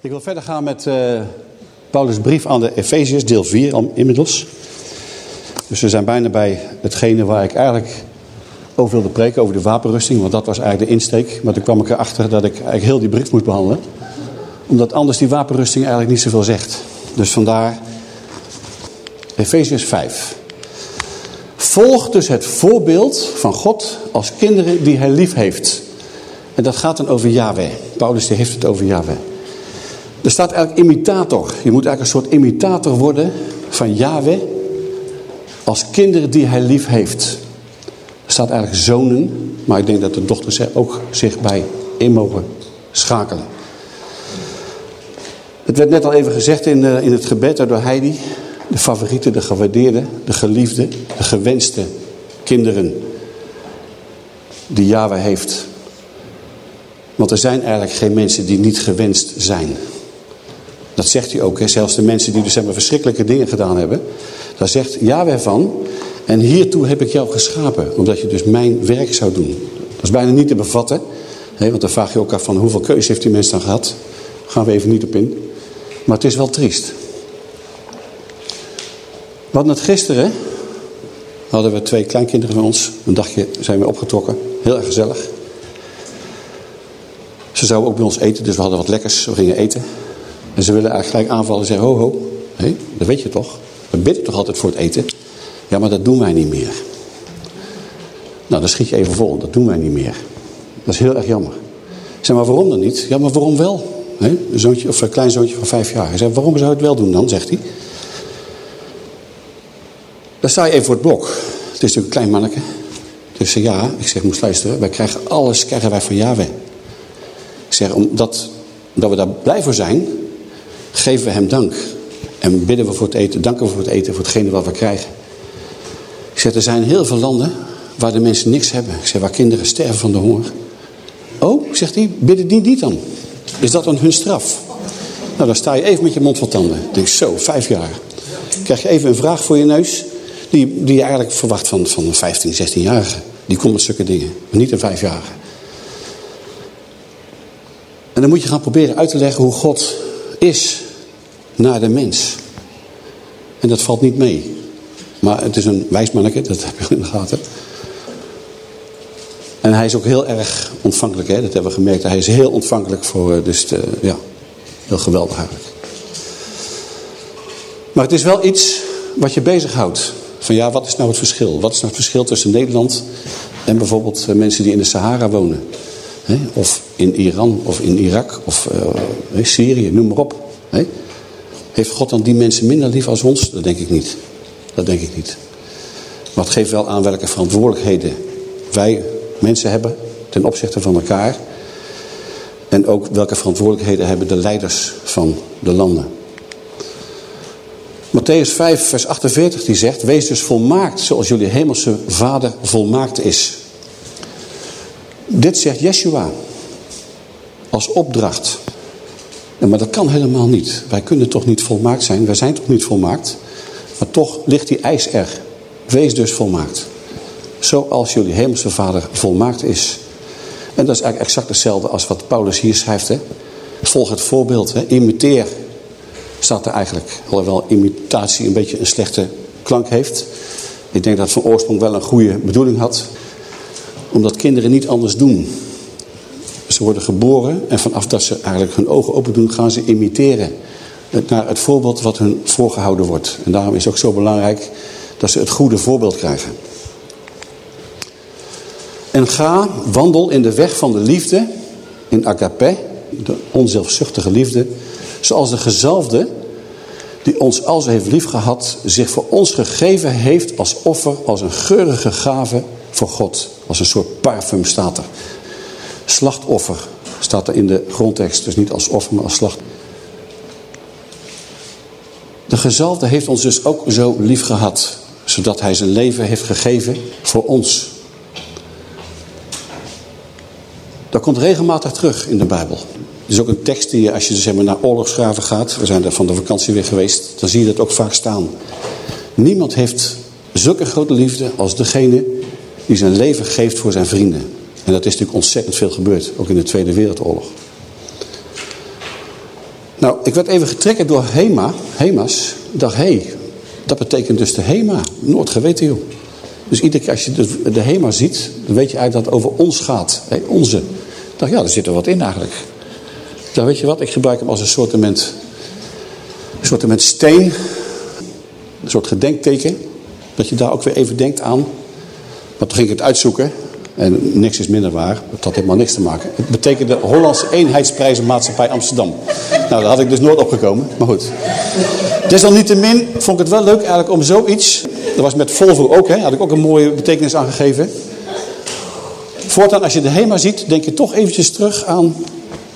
Ik wil verder gaan met eh, Paulus' brief aan de Efeziërs, deel 4 al inmiddels. Dus we zijn bijna bij hetgene waar ik eigenlijk over wilde preken, over de wapenrusting. Want dat was eigenlijk de insteek. Maar toen kwam ik erachter dat ik eigenlijk heel die brief moest behandelen. Omdat anders die wapenrusting eigenlijk niet zoveel zegt. Dus vandaar Efeziërs 5. Volg dus het voorbeeld van God als kinderen die hij lief heeft. En dat gaat dan over Yahweh. Paulus die heeft het over Yahweh. Er staat eigenlijk imitator. Je moet eigenlijk een soort imitator worden van Yahweh als kinderen die hij lief heeft. Er staat eigenlijk zonen, maar ik denk dat de dochters er ook zich bij in mogen schakelen. Het werd net al even gezegd in, eh, in het gebed door Heidi. De favoriete, de gewaardeerde, de geliefde, de gewenste kinderen die Yahweh heeft. Want er zijn eigenlijk geen mensen die niet gewenst zijn. Dat zegt hij ook. Hè? Zelfs de mensen die dus hebben verschrikkelijke dingen gedaan hebben. Daar zegt Yahweh van. En hiertoe heb ik jou geschapen. Omdat je dus mijn werk zou doen. Dat is bijna niet te bevatten. Hè? Want dan vraag je ook af van hoeveel keuze heeft die mens dan gehad. Daar gaan we even niet op in. Maar het is wel triest. Hadden het gisteren. Hadden we twee kleinkinderen van ons. Een dagje zijn we opgetrokken. Heel erg gezellig. Ze zouden ook bij ons eten. Dus we hadden wat lekkers. We gingen eten. En ze willen eigenlijk gelijk aanvallen en zeggen, ho ho, dat weet je toch? We bidden toch altijd voor het eten? Ja, maar dat doen wij niet meer. Nou, dan schiet je even vol, dat doen wij niet meer. Dat is heel erg jammer. Ik zeg, maar waarom dan niet? Ja, maar waarom wel? Een, zoontje, of een kleinzoontje van vijf jaar. Hij waarom zou je het wel doen dan, zegt hij. Dan sta je even voor het blok. Het is natuurlijk een klein manneke. Dus ja, ik zeg, moest luisteren. Wij krijgen alles, krijgen wij van Yahweh. Ik zeg, omdat, omdat we daar blij voor zijn, geven we hem dank. En bidden we voor het eten, danken we voor het eten, voor hetgene wat we krijgen. Ik zeg, er zijn heel veel landen waar de mensen niks hebben. Ik zeg, waar kinderen sterven van de honger. Oh, zegt hij, bidden die niet dan? Is dat dan hun straf? Nou, dan sta je even met je mond vol tanden. Ik denk, zo, vijf jaar. Krijg je even een vraag voor je neus, die, die je eigenlijk verwacht van, van een 15, 16-jarige. Die komt met zulke dingen, maar niet een vijfjarige. En dan moet je gaan proberen uit te leggen hoe God is naar de mens. En dat valt niet mee. Maar het is een wijsmanneke, dat heb je in de gaten. En hij is ook heel erg ontvankelijk, hè? dat hebben we gemerkt. Hij is heel ontvankelijk voor, eh, dus de, ja, heel geweldig eigenlijk. Maar het is wel iets wat je bezighoudt. Van ja, wat is nou het verschil? Wat is nou het verschil tussen Nederland en bijvoorbeeld eh, mensen die in de Sahara wonen? Hè? Of in Iran, of in Irak, of Syrië, noem maar op. Hè? Heeft God dan die mensen minder lief als ons? Dat denk ik niet. Dat denk ik niet. Maar het geeft wel aan welke verantwoordelijkheden wij mensen hebben ten opzichte van elkaar. En ook welke verantwoordelijkheden hebben de leiders van de landen. Matthäus 5 vers 48 die zegt, wees dus volmaakt zoals jullie hemelse vader volmaakt is. Dit zegt Yeshua als opdracht. Maar dat kan helemaal niet. Wij kunnen toch niet volmaakt zijn. Wij zijn toch niet volmaakt. Maar toch ligt die eis er. Wees dus volmaakt. Zoals jullie hemelse vader volmaakt is. En dat is eigenlijk exact hetzelfde als wat Paulus hier schrijft. Hè? Volg het voorbeeld. Hè? Imiteer. Staat er eigenlijk. Alhoewel imitatie een beetje een slechte klank heeft. Ik denk dat het van oorsprong wel een goede bedoeling had. Omdat kinderen niet anders doen. Ze worden geboren en vanaf dat ze eigenlijk hun ogen open doen, gaan ze imiteren. Naar het voorbeeld wat hun voorgehouden wordt. En daarom is het ook zo belangrijk dat ze het goede voorbeeld krijgen. En ga, wandel in de weg van de liefde, in agape, de onzelfzuchtige liefde, zoals de gezalfde, die ons als heeft liefgehad, zich voor ons gegeven heeft als offer, als een geurige gave voor God. Als een soort parfum staat er. Slachtoffer staat er in de grondtekst, dus niet als offer, maar als slacht. De gezalfde heeft ons dus ook zo lief gehad. Zodat hij zijn leven heeft gegeven voor ons. Dat komt regelmatig terug in de Bijbel. Het is ook een tekst die als je zeg maar, naar oorlogsgraven gaat. We zijn daar van de vakantie weer geweest. Dan zie je dat ook vaak staan. Niemand heeft zulke grote liefde als degene die zijn leven geeft voor zijn vrienden. En dat is natuurlijk ontzettend veel gebeurd. Ook in de Tweede Wereldoorlog. Nou, ik werd even getrekken door Hema. Hema's. Ik dacht, hé, hey, dat betekent dus de Hema. Nooit geweten, joh. Dus iedere keer als je de, Hema ziet, dan weet je eigenlijk dat het over ons gaat. Onze. Ik dacht, ja, er zit er wat in eigenlijk. Dan weet je wat, ik gebruik hem als een soortement, een soortement steen. Een soort gedenkteken. Dat je daar ook weer even denkt aan. Maar toen ging ik het uitzoeken. En niks is minder waar. Het had helemaal niks te maken. Het betekende Hollandse Eenheidsprijzenmaatschappij Amsterdam. Nou, daar had ik dus nooit opgekomen. Maar goed. Desalniettemin vond ik het wel leuk eigenlijk om zoiets... Dat was met Volvo ook, hè. Had ik ook een mooie betekenis aangegeven. Voortaan, als je de HEMA ziet, denk je toch eventjes terug aan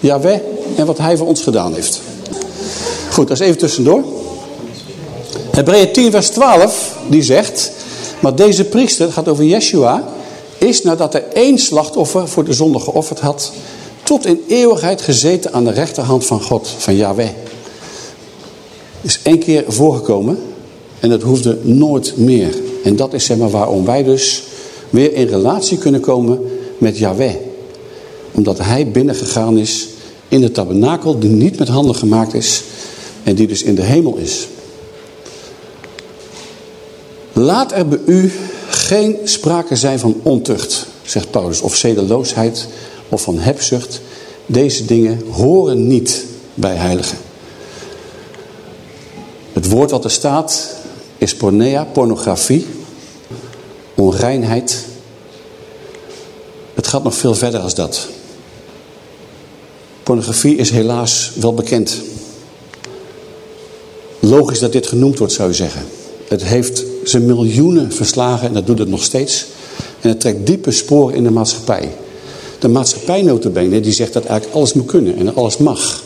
Yahweh en wat hij voor ons gedaan heeft. Goed, dat is even tussendoor. Hebreeën 10 vers 12, die zegt... Maar deze priester, gaat over Yeshua... is nadat hij één slachtoffer voor de zonde geofferd had... tot in eeuwigheid gezeten aan de rechterhand van God, van Yahweh. Is één keer voorgekomen en dat hoefde nooit meer. En dat is zeg maar waarom wij dus weer in relatie kunnen komen met Yahweh. Omdat hij binnengegaan is in de tabernakel die niet met handen gemaakt is en die dus in de hemel is. Laat er bij u geen sprake zijn van ontucht, zegt Paulus, of zedeloosheid of van hebzucht. Deze dingen horen niet bij heiligen. Het woord wat er staat is pornea, pornografie, onreinheid. Het gaat nog veel verder als dat. Pornografie is helaas wel bekend. Logisch dat dit genoemd wordt, zou je zeggen. Het heeft zijn miljoenen verslagen en dat doet het nog steeds. En het trekt diepe sporen in de maatschappij. De maatschappij notabene, die zegt dat eigenlijk alles moet kunnen en alles mag.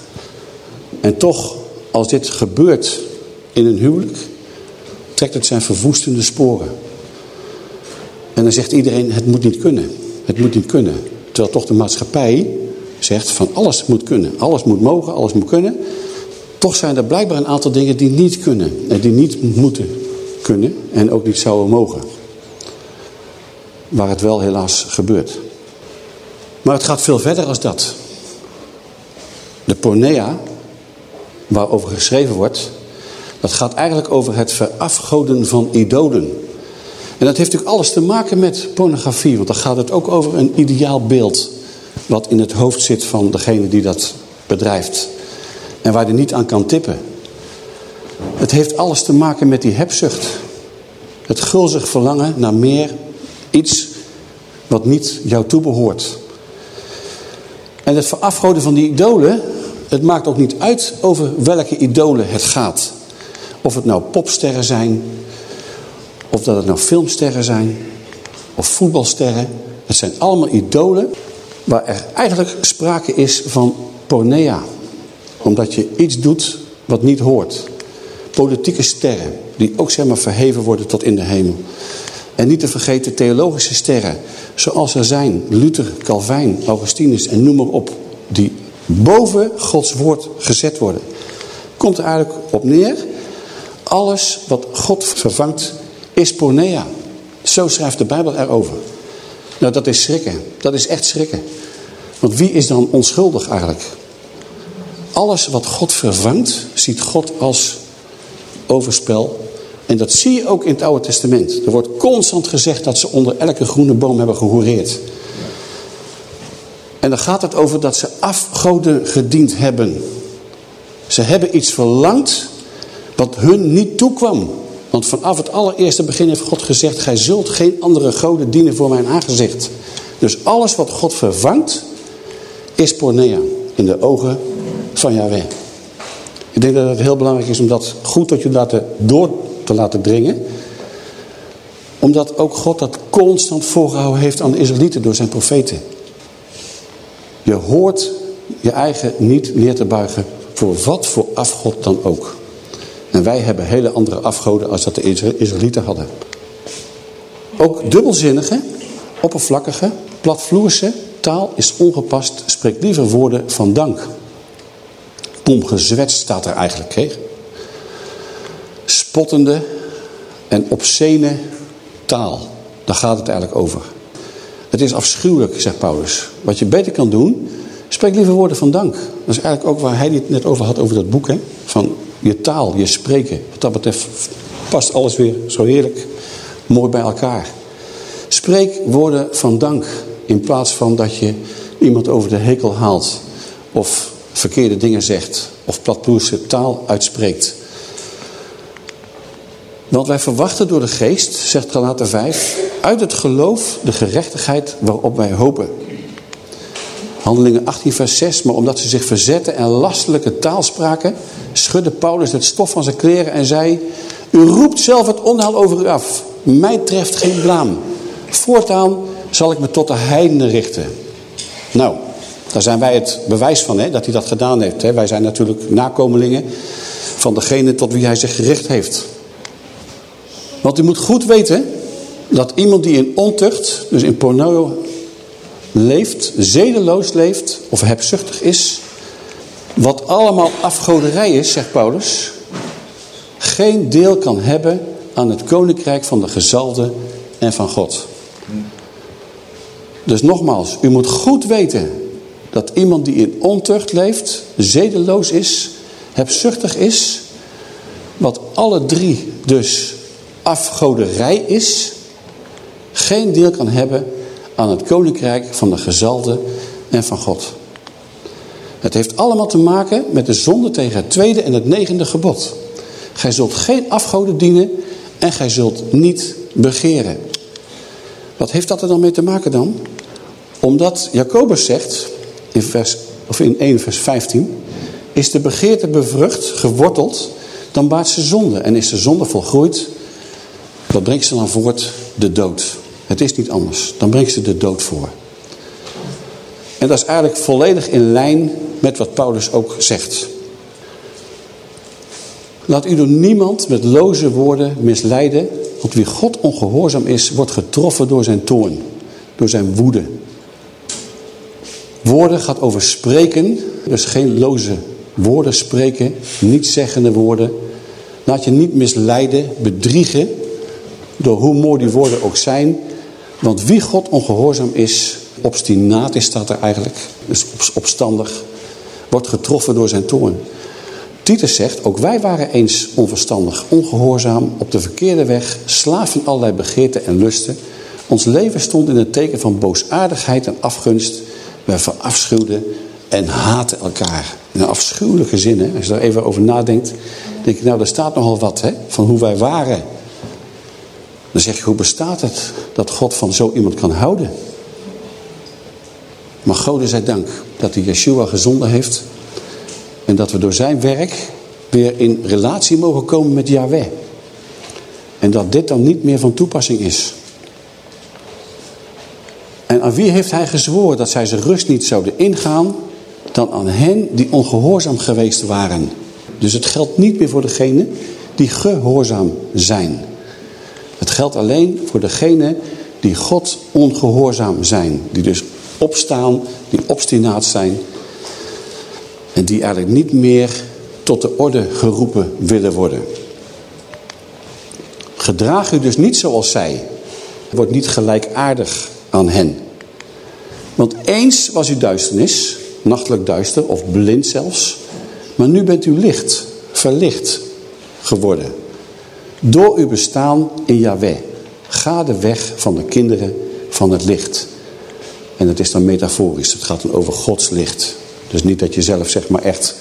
En toch, als dit gebeurt in een huwelijk, trekt het zijn verwoestende sporen. En dan zegt iedereen, het moet niet kunnen. Het moet niet kunnen. Terwijl toch de maatschappij zegt van alles moet kunnen. Alles moet mogen, alles moet kunnen. Toch zijn er blijkbaar een aantal dingen die niet kunnen. En die niet moeten kunnen en ook niet zouden mogen. Waar het wel helaas gebeurt. Maar het gaat veel verder als dat. De pornea, waarover geschreven wordt, dat gaat eigenlijk over het verafgoden van idolen. En dat heeft natuurlijk alles te maken met pornografie, want dan gaat het ook over een ideaal beeld wat in het hoofd zit van degene die dat bedrijft. En waar hij niet aan kan tippen. Het heeft alles te maken met die hebzucht. Het gulzig verlangen naar meer, iets wat niet jou toebehoort. En het verafgoden van die idolen, het maakt ook niet uit over welke idolen het gaat. Of het nou popsterren zijn, of dat het nou filmsterren zijn, of voetbalsterren. Het zijn allemaal idolen waar er eigenlijk sprake is van pornea. Omdat je iets doet wat niet hoort. Politieke sterren, die ook zeg maar verheven worden tot in de hemel. En niet te vergeten theologische sterren, zoals er zijn. Luther, Calvijn, Augustinus en noem maar op. Die boven Gods woord gezet worden. Komt er eigenlijk op neer. Alles wat God vervangt is pornea. Zo schrijft de Bijbel erover. Nou, dat is schrikken. Dat is echt schrikken. Want wie is dan onschuldig eigenlijk? Alles wat God vervangt, ziet God als overspel. En dat zie je ook in het Oude Testament. Er wordt constant gezegd dat ze onder elke groene boom hebben gehoereerd. En dan gaat het over dat ze afgoden gediend hebben. Ze hebben iets verlangd wat hun niet toekwam. Want vanaf het allereerste begin heeft God gezegd... gij zult geen andere goden dienen voor mijn aangezicht. Dus alles wat God vervangt, is pornea in de ogen van Yahweh. Ik denk dat het heel belangrijk is om dat goed tot je laten, door te laten dringen. Omdat ook God dat constant voorgehouden heeft aan de Israëlieten door zijn profeten. Je hoort je eigen niet neer te buigen voor wat voor afgod dan ook. En wij hebben hele andere afgoden als dat de Israëlieten hadden. Ook dubbelzinnige, oppervlakkige, platvloerse taal is ongepast. Spreek liever woorden van dank. Pomgezwets staat er eigenlijk. Hè? Spottende en obscene taal. Daar gaat het eigenlijk over. Het is afschuwelijk, zegt Paulus. Wat je beter kan doen, spreek liever woorden van dank. Dat is eigenlijk ook waar hij het net over had, over dat boek. Hè? Van je taal, je spreken. Wat dat betreft past alles weer zo heerlijk mooi bij elkaar. Spreek woorden van dank in plaats van dat je iemand over de hekel haalt of verkeerde dingen zegt of platploerse taal uitspreekt. Want wij verwachten door de geest, zegt Galater 5, uit het geloof de gerechtigheid waarop wij hopen. Handelingen 18 vers 6, maar omdat ze zich verzetten en lastelijke taal spraken, schudde Paulus het stof van zijn kleren en zei, u roept zelf het onheil over u af, mij treft geen blaam. Voortaan zal ik me tot de heidenen richten. Nou, daar zijn wij het bewijs van, hè, dat hij dat gedaan heeft. Hè. Wij zijn natuurlijk nakomelingen van degene tot wie hij zich gericht heeft. Want u moet goed weten dat iemand die in ontucht, dus in porno leeft, zedeloos leeft of hebzuchtig is, wat allemaal afgoderij is, zegt Paulus, geen deel kan hebben aan het koninkrijk van de gezalde en van God. Dus nogmaals, u moet goed weten dat iemand die in ontucht leeft, zedeloos is, hebzuchtig is, wat alle drie dus afgoderij is, geen deel kan hebben aan het koninkrijk van de gezalde en van God. Het heeft allemaal te maken met de zonde tegen het tweede en het negende gebod. Gij zult geen afgoden dienen en gij zult niet begeren. Wat heeft dat er dan mee te maken dan? Omdat Jacobus zegt, in, vers, of in 1 vers 15, is de begeerte bevrucht, geworteld, dan baart ze zonde. En is de zonde volgroeid, wat brengt ze dan voort? De dood. Het is niet anders. Dan brengt ze de dood voor. En dat is eigenlijk volledig in lijn met wat Paulus ook zegt. Laat u door niemand met loze woorden misleiden, want wie God ongehoorzaam is, wordt getroffen door zijn toorn, door zijn woede. Woorden gaat over spreken, dus geen loze woorden spreken, niet zeggende woorden. Laat je niet misleiden, bedriegen, door hoe mooi die woorden ook zijn. Want wie God ongehoorzaam is, obstinaat is staat er eigenlijk, dus opstandig, wordt getroffen door zijn toorn. Titus zegt, ook wij waren eens onverstandig, ongehoorzaam, op de verkeerde weg, slaaf van allerlei begeerten en lusten. Ons leven stond in het teken van boosaardigheid en afgunst. Wij verafschuwden en haten elkaar. In een afschuwelijke zin, hè? als je daar even over nadenkt, denk je, nou, daar staat nogal wat hè? van hoe wij waren. Dan zeg je, hoe bestaat het dat God van zo iemand kan houden? Maar God zij dank dat hij Yeshua gezonden heeft en dat we door zijn werk weer in relatie mogen komen met Yahweh. En dat dit dan niet meer van toepassing is. En aan wie heeft hij gezworen dat zij zijn rust niet zouden ingaan dan aan hen die ongehoorzaam geweest waren. Dus het geldt niet meer voor degenen die gehoorzaam zijn. Het geldt alleen voor degenen die God ongehoorzaam zijn. Die dus opstaan, die obstinaat zijn en die eigenlijk niet meer tot de orde geroepen willen worden. Gedraag u dus niet zoals zij. Word niet gelijkaardig aan hen. Want eens was u duisternis, nachtelijk duister of blind zelfs. Maar nu bent u licht, verlicht geworden. Door uw bestaan in Yahweh. Ga de weg van de kinderen van het licht. En het is dan metaforisch. Het gaat dan over Gods licht. Dus niet dat je zelf zeg maar echt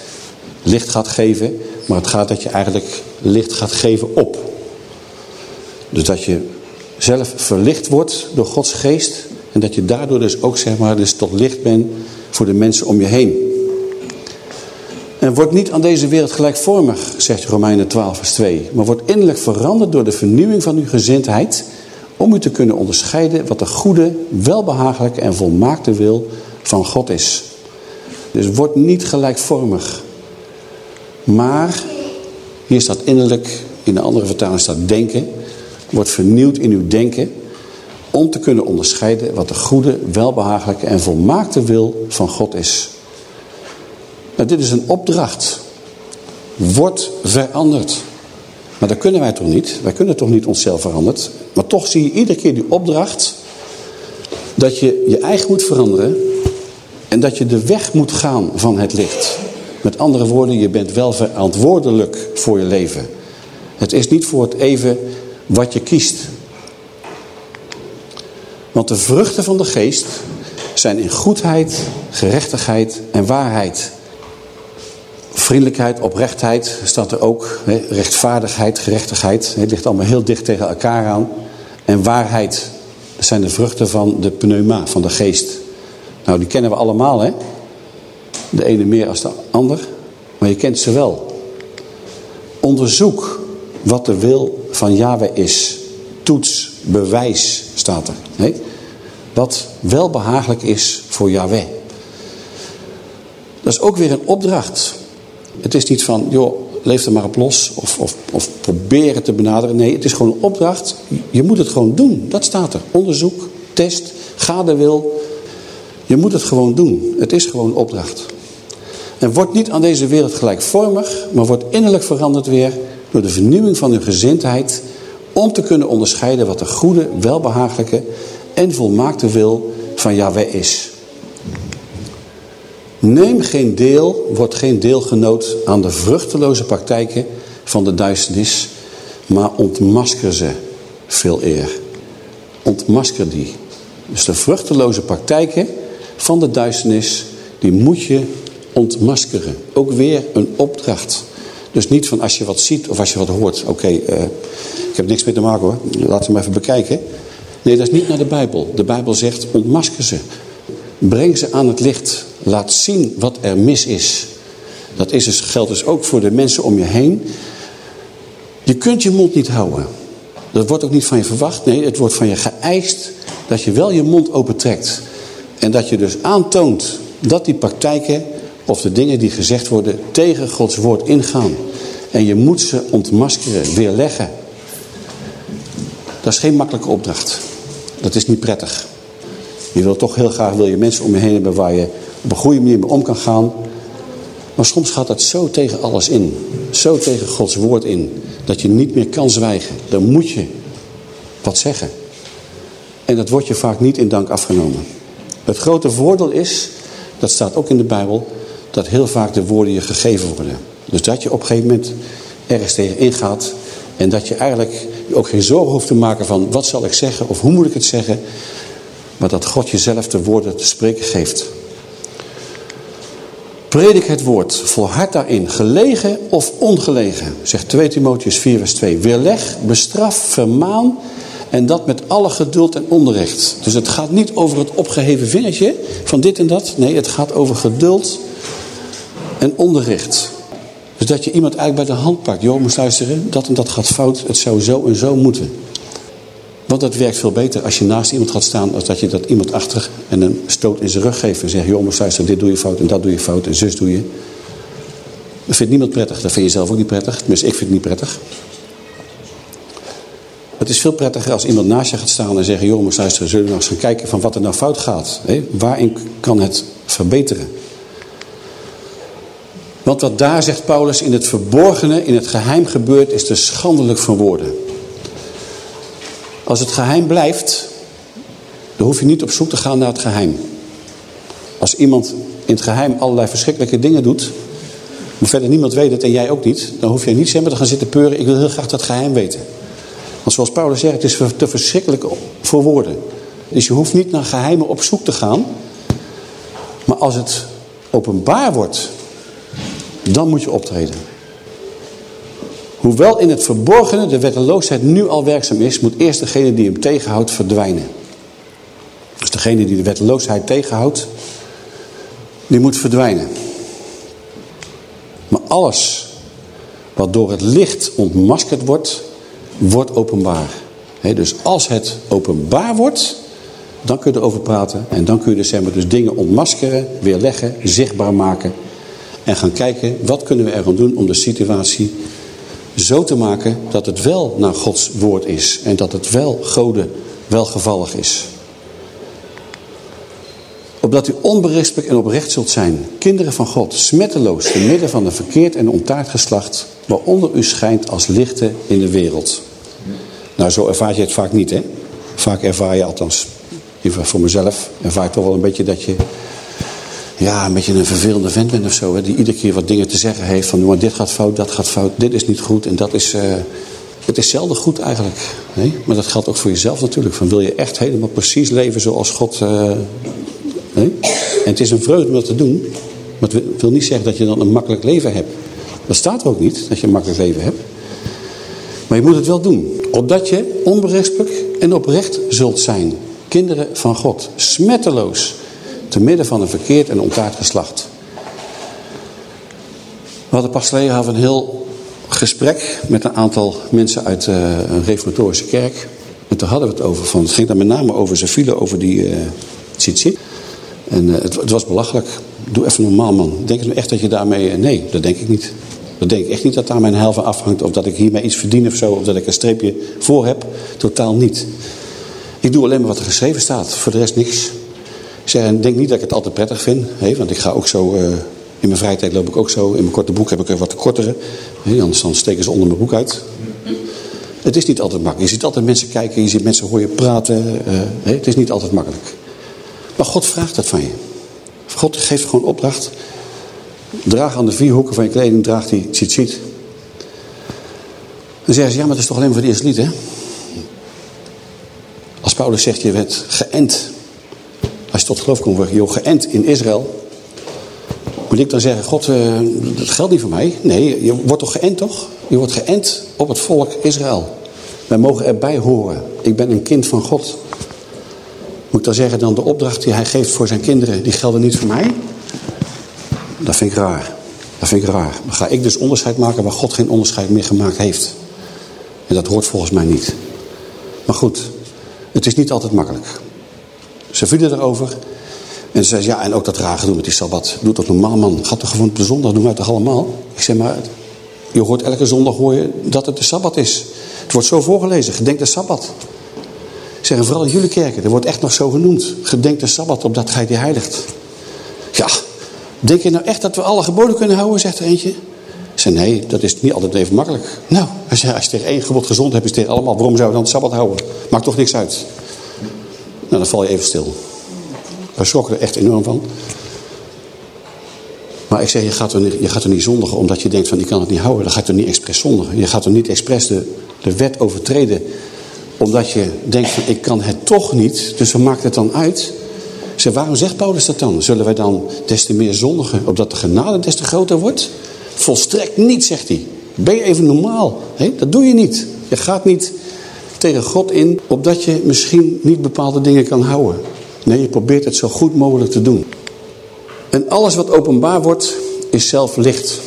licht gaat geven. Maar het gaat dat je eigenlijk licht gaat geven op. Dus dat je zelf verlicht wordt door Gods geest. En dat je daardoor dus ook zeg maar dus tot licht bent voor de mensen om je heen. En wordt niet aan deze wereld gelijkvormig, zegt Romeinen 12 vers 2. Maar wordt innerlijk veranderd door de vernieuwing van uw gezindheid. Om u te kunnen onderscheiden wat de goede, welbehagelijke en volmaakte wil van God is. Dus wordt niet gelijkvormig. Maar, hier staat innerlijk, in de andere vertaling staat denken. Wordt vernieuwd in uw denken. Om te kunnen onderscheiden wat de goede, welbehagelijke en volmaakte wil van God is. Nou, dit is een opdracht. Word veranderd. Maar dat kunnen wij toch niet? Wij kunnen toch niet onszelf veranderen? Maar toch zie je iedere keer die opdracht dat je je eigen moet veranderen en dat je de weg moet gaan van het licht. Met andere woorden, je bent wel verantwoordelijk voor je leven. Het is niet voor het even wat je kiest. Want de vruchten van de geest zijn in goedheid, gerechtigheid en waarheid. Vriendelijkheid, oprechtheid staat er ook. Rechtvaardigheid, gerechtigheid. Het ligt allemaal heel dicht tegen elkaar aan. En waarheid. Zijn de vruchten van de pneuma, van de geest. Nou, die kennen we allemaal, hè. De ene meer als de ander. Maar je kent ze wel. Onderzoek wat de wil van Yahweh is. Toets, bewijs staat er. Nee? Wat wel behagelijk is voor Yahweh. Dat is ook weer een opdracht. Het is niet van, joh, leef er maar op los of, of, of probeer het te benaderen. Nee, het is gewoon een opdracht. Je moet het gewoon doen. Dat staat er. Onderzoek, test, ga de wil. Je moet het gewoon doen. Het is gewoon een opdracht. En word niet aan deze wereld gelijkvormig, maar wordt innerlijk veranderd weer door de vernieuwing van uw gezindheid om te kunnen onderscheiden wat de goede, welbehagelijke en volmaakte wil van Yahweh is. Neem geen deel, word geen deelgenoot aan de vruchteloze praktijken van de duisternis, maar ontmasker ze veel eer. Ontmasker die. Dus de vruchteloze praktijken van de duisternis, die moet je ontmaskeren. Ook weer een opdracht. Dus niet van als je wat ziet of als je wat hoort. Oké, eh, ik heb niks mee te maken hoor. Laten we hem even bekijken. Nee, dat is niet naar de Bijbel. De Bijbel zegt ontmasker ze. Breng ze aan het licht. Laat zien wat er mis is. Dat is dus, geldt dus ook voor de mensen om je heen. Je kunt je mond niet houden. Dat wordt ook niet van je verwacht. Nee, het wordt van je geëist dat je wel je mond opentrekt. En dat je dus aantoont dat die praktijken of de dingen die gezegd worden tegen Gods woord ingaan. En je moet ze ontmaskeren, weerleggen. Dat is geen makkelijke opdracht. Dat is niet prettig. Je wil toch heel graag wil je mensen om je heen hebben waar je op een goede manier mee om kan gaan. Maar soms gaat dat zo tegen alles in. Zo tegen Gods woord in. Dat je niet meer kan zwijgen. Dan moet je wat zeggen. En dat wordt je vaak niet in dank afgenomen. Het grote voordeel is, dat staat ook in de Bijbel, dat heel vaak de woorden je gegeven worden. Dus dat je op een gegeven moment ergens tegen ingaat en dat je eigenlijk ook geen zorgen hoeft te maken van wat zal ik zeggen of hoe moet ik het zeggen. Maar dat God jezelf de woorden te spreken geeft. Predik het woord, volhard daarin, gelegen of ongelegen, zegt 2 Timotheus 4 vers 2. Weerleg, bestraf, vermaan en dat met alle geduld en onderrecht. Dus het gaat niet over het opgeheven vingertje van dit en dat. Nee, het gaat over geduld en onderricht. Dus dat je iemand eigenlijk bij de hand pakt. Joh, moest luisteren, dat en dat gaat fout. Het zou zo en zo moeten. Want dat werkt veel beter als je naast iemand gaat staan... als dat je dat iemand achter en een stoot in zijn rug geeft... en zegt, joh, moest luisteren, dit doe je fout en dat doe je fout en zus doe je. Dat vindt niemand prettig. Dat vind je zelf ook niet prettig. Tenminste, ik vind het niet prettig. Het is veel prettiger als iemand naast je gaat staan en zeggen... joh, moest luisteren, zullen we nog eens gaan kijken van wat er nou fout gaat? Waarin kan het verbeteren? Want wat daar, zegt Paulus, in het verborgene, in het geheim gebeurt, is te schandelijk van woorden. Als het geheim blijft, dan hoef je niet op zoek te gaan naar het geheim. Als iemand in het geheim allerlei verschrikkelijke dingen doet, maar verder niemand weet het en jij ook niet, dan hoef je niet zeg te gaan zitten peuren, ik wil heel graag dat geheim weten. Want zoals Paulus zegt, het is te verschrikkelijk voor woorden. Dus je hoeft niet naar geheimen op zoek te gaan. Maar als het openbaar wordt dan moet je optreden. Hoewel in het verborgene de wetteloosheid nu al werkzaam is, moet eerst degene die hem tegenhoudt verdwijnen. Dus degene die de wetteloosheid tegenhoudt, die moet verdwijnen. Maar alles wat door het licht ontmaskerd wordt, wordt openbaar. dus als het openbaar wordt, dan kun je erover praten. En dan kun je dus, dus dingen ontmaskeren, weerleggen, zichtbaar maken. En gaan kijken, wat kunnen we er aan doen om de situatie zo te maken dat het wel naar Gods woord is. En dat het wel goden welgevallig is. Opdat u onberispelijk en oprecht zult zijn, kinderen van God, smetteloos, te midden van een verkeerd en ontaard geslacht, waaronder u schijnt als lichten in de wereld. Nou, zo ervaar je het vaak niet, hè? Vaak ervaar je, althans, even voor mezelf, ervaar ik toch wel een beetje dat je ja, een beetje een vervelende vent bent of zo. Hè, die iedere keer wat dingen te zeggen heeft. Van dit gaat fout, dat gaat fout, dit is niet goed en dat is... Uh, het is zelden goed eigenlijk. Nee? Maar dat geldt ook voor jezelf natuurlijk. Van wil je echt helemaal precies leven zoals God... Nee? En het is een vreugde om dat te doen. Maar het wil niet zeggen dat je dan een makkelijk leven hebt. Dat staat er ook niet, dat je een makkelijk leven hebt. Maar je moet het wel doen. Opdat je onberispelijk en oprecht zult zijn. Kinderen van God. Smetteloos te midden van een verkeerd en ontaard geslacht. We hadden pas geleden een heel gesprek met een aantal mensen uit uh, een reformatorische kerk. En toen hadden we het over, van, het ging dan met name over, ze vielen over die uh. En uh, het, het, was belachelijk. Doe even normaal man. Denk je echt dat je daarmee... nee, dat denk ik niet. Dat denk ik echt niet dat daar mijn heil van afhangt. Of dat ik hiermee iets verdien of zo. Of dat ik een streepje voor heb. Totaal niet. Ik doe alleen maar wat er geschreven staat. Voor de rest niks. Ik zeg, en denk niet dat ik het altijd prettig vind. Hè, want ik ga ook zo, uh, in mijn vrije tijd loop ik ook zo. In mijn korte broek heb ik er wat kortere. Hè, anders dan steken ze onder mijn broek uit. Het is niet altijd makkelijk. Je ziet altijd mensen kijken, je ziet mensen horen praten. Uh, hè, het is niet altijd makkelijk. Maar God vraagt dat van je. God geeft gewoon opdracht. Draag aan de vier hoeken van je kleding, draagt die tzitzit. Dan zeggen ze, ja, maar dat is toch alleen voor de eerste lied, hè? Als Paulus zegt, je werd geënt tot geloof komt worden, joh, geënt in Israël. Moet ik dan zeggen, God, uh, dat geldt niet voor mij. Nee, je wordt toch geënt, toch? Je wordt geënt op het volk Israël. Wij mogen erbij horen. Ik ben een kind van God. Moet ik dan zeggen, dan de opdracht die hij geeft voor zijn kinderen, die gelden niet voor mij? Dat vind ik raar. Dat vind ik raar. Dan ga ik dus onderscheid maken waar God geen onderscheid meer gemaakt heeft. En dat hoort volgens mij niet. Maar goed, het is niet altijd makkelijk. Ze vielen erover. En ze zei, ja, en ook dat rage doen met die Sabbat. Doe dat normaal, man. Gaat toch gewoon op de zondag doen wij toch allemaal? Ik zeg, maar je hoort elke zondag hoor je dat het de Sabbat is. Het wordt zo voorgelezen, gedenk de Sabbat. Ik zeg, en vooral in jullie kerken, er wordt echt nog zo genoemd. Gedenk de Sabbat, opdat gij die heiligt. Ja, denk je nou echt dat we alle geboden kunnen houden, zegt er eentje. Ik zeg, nee, dat is niet altijd even makkelijk. Nou, als je, als je tegen één gebod gezond hebt, is tegen allemaal, waarom zou je dan het Sabbat houden? Maakt toch niks uit. Nou, dan val je even stil. Wij schrokken er echt enorm van. Maar ik zeg, je gaat, er niet, je gaat er niet zondigen omdat je denkt van ik kan het niet houden. Dan ga je er niet expres zondigen. Je gaat er niet expres de, de wet overtreden. Omdat je denkt van ik kan het toch niet. Dus we maken het dan uit. zeg, waarom zegt Paulus dat dan? Zullen wij dan des te meer zondigen opdat de genade des te groter wordt? Volstrekt niet, zegt hij. Ben je even normaal? Dat doe je niet. Je gaat niet tegen God in, opdat je misschien niet bepaalde dingen kan houden. Nee, je probeert het zo goed mogelijk te doen. En alles wat openbaar wordt, is zelf licht,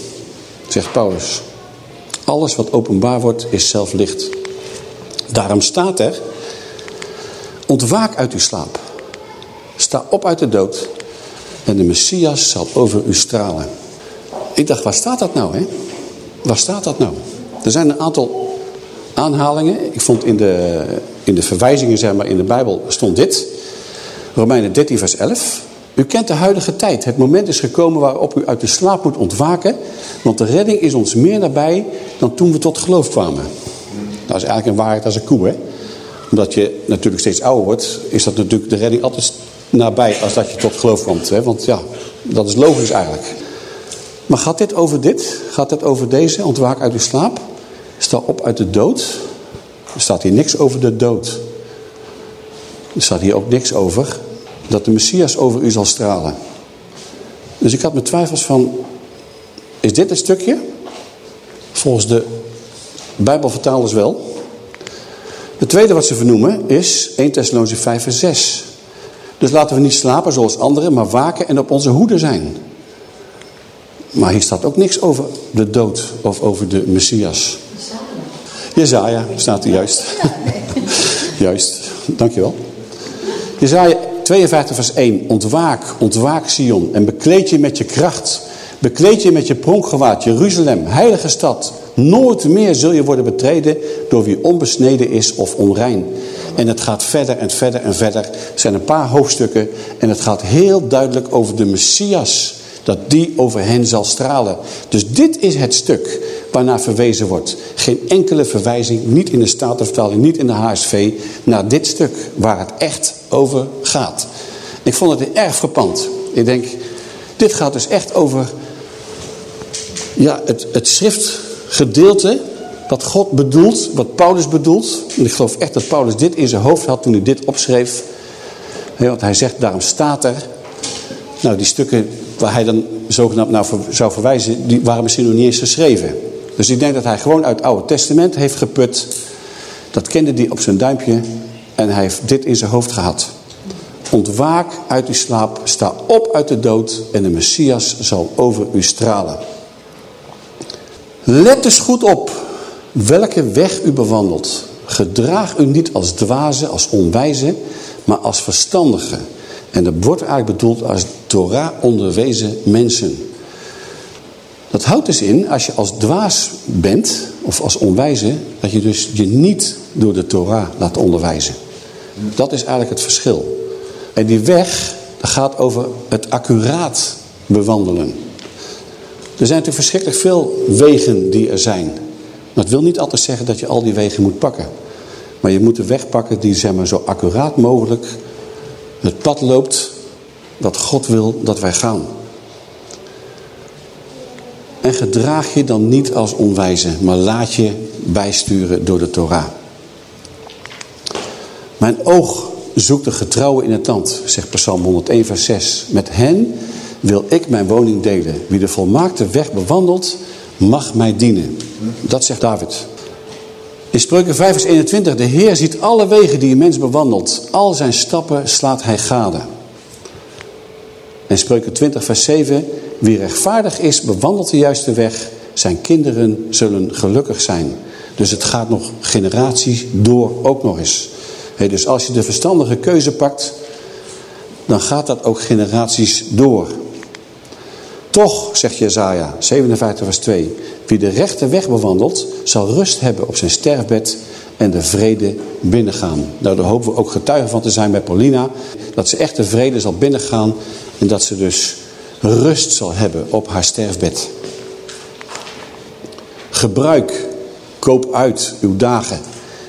zegt Paulus. Alles wat openbaar wordt, is zelf licht. Daarom staat er, ontwaak uit uw slaap. Sta op uit de dood en de Messias zal over u stralen. Ik dacht, waar staat dat nou? Hè? Waar staat dat nou? Er zijn een aantal aanhalingen. Ik vond in de, in de verwijzingen zeg maar, in de Bijbel stond dit. Romeinen 13 vers 11. U kent de huidige tijd. Het moment is gekomen waarop u uit de slaap moet ontwaken. Want de redding is ons meer nabij dan toen we tot geloof kwamen. Dat is eigenlijk een waarheid als een koe. Hè? Omdat je natuurlijk steeds ouder wordt, is dat natuurlijk de redding altijd nabij als dat je tot geloof komt. Hè? Want ja, dat is logisch eigenlijk. Maar gaat dit over dit? Gaat dit over deze? Ontwaak uit uw slaap? Sta op uit de dood. Er staat hier niks over de dood. Er staat hier ook niks over dat de Messias over u zal stralen. Dus ik had mijn twijfels van, is dit een stukje? Volgens de Bijbelvertalers wel. Het tweede wat ze vernoemen is 1 Thessalonians 5 vers 6. Dus laten we niet slapen zoals anderen, maar waken en op onze hoede zijn. Maar hier staat ook niks over de dood of over de Messias. Jezaja staat er juist. juist, dankjewel. Jezaja 52 vers 1. Ontwaak, ontwaak Sion en bekleed je met je kracht. Bekleed je met je pronkgewaad, Jeruzalem, heilige stad. Nooit meer zul je worden betreden door wie onbesneden is of onrein. En het gaat verder en verder en verder. Er zijn een paar hoofdstukken en het gaat heel duidelijk over de Messias. Dat die over hen zal stralen. Dus dit is het stuk waarnaar verwezen wordt. Geen enkele verwijzing, niet in de Statenvertaling, niet in de HSV, naar dit stuk waar het echt over gaat. Ik vond het erg verpand. Ik denk, dit gaat dus echt over ja, het, het schriftgedeelte wat God bedoelt, wat Paulus bedoelt. En ik geloof echt dat Paulus dit in zijn hoofd had toen hij dit opschreef. want hij zegt, daarom staat er. Nou, die stukken waar hij dan zogenaamd naar zou verwijzen, die waren misschien nog niet eens geschreven. Dus ik denk dat hij gewoon uit het Oude Testament heeft geput. Dat kende hij op zijn duimpje en hij heeft dit in zijn hoofd gehad. Ontwaak uit uw slaap, sta op uit de dood en de Messias zal over u stralen. Let dus goed op welke weg u bewandelt. Gedraag u niet als dwaze, als onwijze, maar als verstandige. En dat wordt eigenlijk bedoeld als Torah onderwezen mensen. Dat houdt dus in, als je als dwaas bent, of als onwijze, dat je dus je niet door de Torah laat onderwijzen. Dat is eigenlijk het verschil. En die weg, gaat over het accuraat bewandelen. Er zijn natuurlijk verschrikkelijk veel wegen die er zijn. Dat wil niet altijd zeggen dat je al die wegen moet pakken. Maar je moet de weg pakken die zeg maar, zo accuraat mogelijk het pad loopt dat God wil dat wij gaan. En gedraag je dan niet als onwijze, maar laat je bijsturen door de Torah. Mijn oog zoekt de getrouwen in het land, zegt Psalm 101 vers 6. Met hen wil ik mijn woning delen. Wie de volmaakte weg bewandelt, mag mij dienen. Dat zegt David. In Spreuken 5 vers 21. De Heer ziet alle wegen die een mens bewandelt. Al zijn stappen slaat hij gade. En Spreuken 20 vers 7. Wie rechtvaardig is, bewandelt de juiste weg. Zijn kinderen zullen gelukkig zijn. Dus het gaat nog generaties door ook nog eens. dus als je de verstandige keuze pakt, dan gaat dat ook generaties door. Toch, zegt Jezaja, 57 vers 2, wie de rechte weg bewandelt, zal rust hebben op zijn sterfbed en de vrede binnengaan. Nou, daar hopen we ook getuigen van te zijn bij Paulina, dat ze echt de vrede zal binnengaan en dat ze dus rust zal hebben op haar sterfbed. Gebruik, koop uit uw dagen,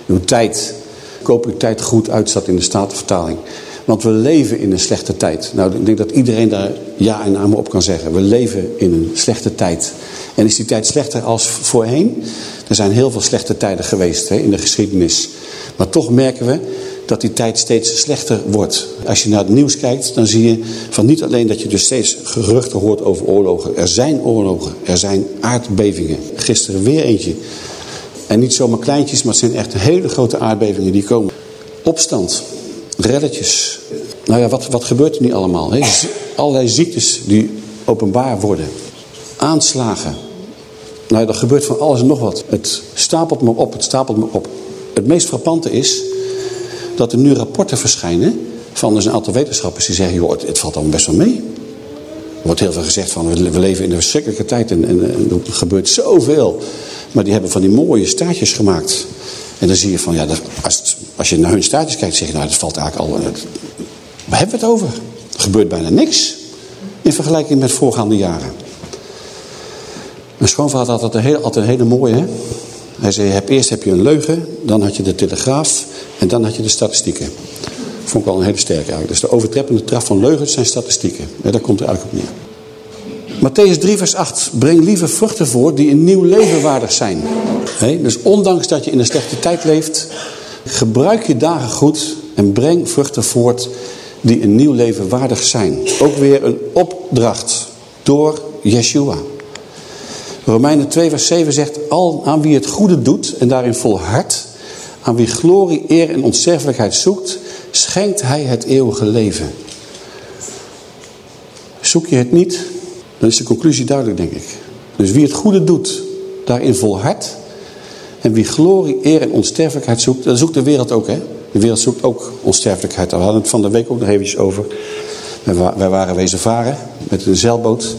uw tijd. Koop uw tijd goed uit, staat in de Statenvertaling. Want we leven in een slechte tijd. Nou, ik denk dat iedereen daar ja en amen op kan zeggen. We leven in een slechte tijd. En is die tijd slechter als voorheen? Er zijn heel veel slechte tijden geweest hè, in de geschiedenis. Maar toch merken we dat die tijd steeds slechter wordt. Als je naar het nieuws kijkt, dan zie je van niet alleen dat je dus steeds geruchten hoort over oorlogen. Er zijn oorlogen, er zijn aardbevingen. Gisteren weer eentje. En niet zomaar kleintjes, maar het zijn echt hele grote aardbevingen die komen. Opstand, relletjes. Nou ja, wat, wat gebeurt er niet allemaal? Hè? Allerlei ziektes die openbaar worden. Aanslagen. Nou er gebeurt van alles en nog wat. Het stapelt me op, het stapelt me op. Het meest frappante is dat er nu rapporten verschijnen van dus een aantal wetenschappers die zeggen, joh, het, valt allemaal best wel mee. Er wordt heel veel gezegd van, we leven in een verschrikkelijke tijd en, en, er gebeurt zoveel. Maar die hebben van die mooie staartjes gemaakt. En dan zie je van, ja, als, als je naar hun staartjes kijkt, zeg je, nou, dat valt eigenlijk al... Waar hebben we het over? Er gebeurt bijna niks in vergelijking met voorgaande jaren. Mijn schoonvader had heel, altijd een hele mooie, hè? Hij zei, heb, eerst heb je een leugen, dan had je de telegraaf en dan had je de statistieken. Vond ik wel een hele sterke eigenlijk. Dus de overtreppende traf van leugens zijn statistieken. Ja, daar komt er eigenlijk op neer. Matthäus 3 vers 8. Breng lieve vruchten voor die een nieuw leven waardig zijn. dus ondanks dat je in een slechte tijd leeft. Gebruik je dagen goed. En breng vruchten voort die een nieuw leven waardig zijn. Ook weer een opdracht door Yeshua. Romeinen 2 vers 7 zegt. Al aan wie het goede doet en daarin volhardt. Aan wie glorie, eer en onsterfelijkheid zoekt. Schenkt hij het eeuwige leven. Zoek je het niet dan is de conclusie duidelijk, denk ik. Dus wie het goede doet, daarin volhardt. En wie glorie, eer en onsterfelijkheid zoekt, dat zoekt de wereld ook, hè. De wereld zoekt ook onsterfelijkheid. We hadden het van de week ook nog eventjes over. Wij waren wezen varen met een zeilboot.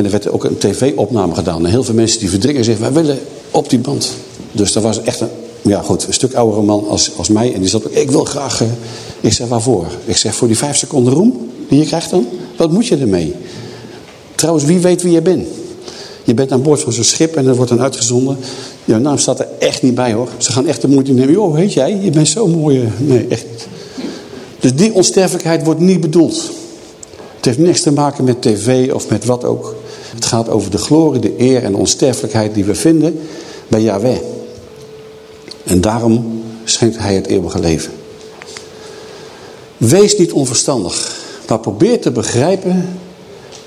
En er werd ook een tv-opname gedaan. En heel veel mensen die verdringen zich, wij willen op die band. Dus er was echt een ja goed, een stuk oudere man als, als mij. En die zat, ik wil graag... Uh, ik zeg, waarvoor? Ik zeg, voor die vijf seconden roem die je krijgt dan? Wat moet je ermee? Trouwens, wie weet wie je bent? Je bent aan boord van zo'n schip en er wordt dan uitgezonden. Jouw naam staat er echt niet bij hoor. Ze gaan echt de moeite nemen. Joh, heet jij? Je bent zo mooi. Nee, echt niet. Dus die onsterfelijkheid wordt niet bedoeld. Het heeft niks te maken met tv of met wat ook. Het gaat over de glorie, de eer en onsterfelijkheid die we vinden bij Yahweh. En daarom schenkt hij het eeuwige leven. Wees niet onverstandig, maar probeer te begrijpen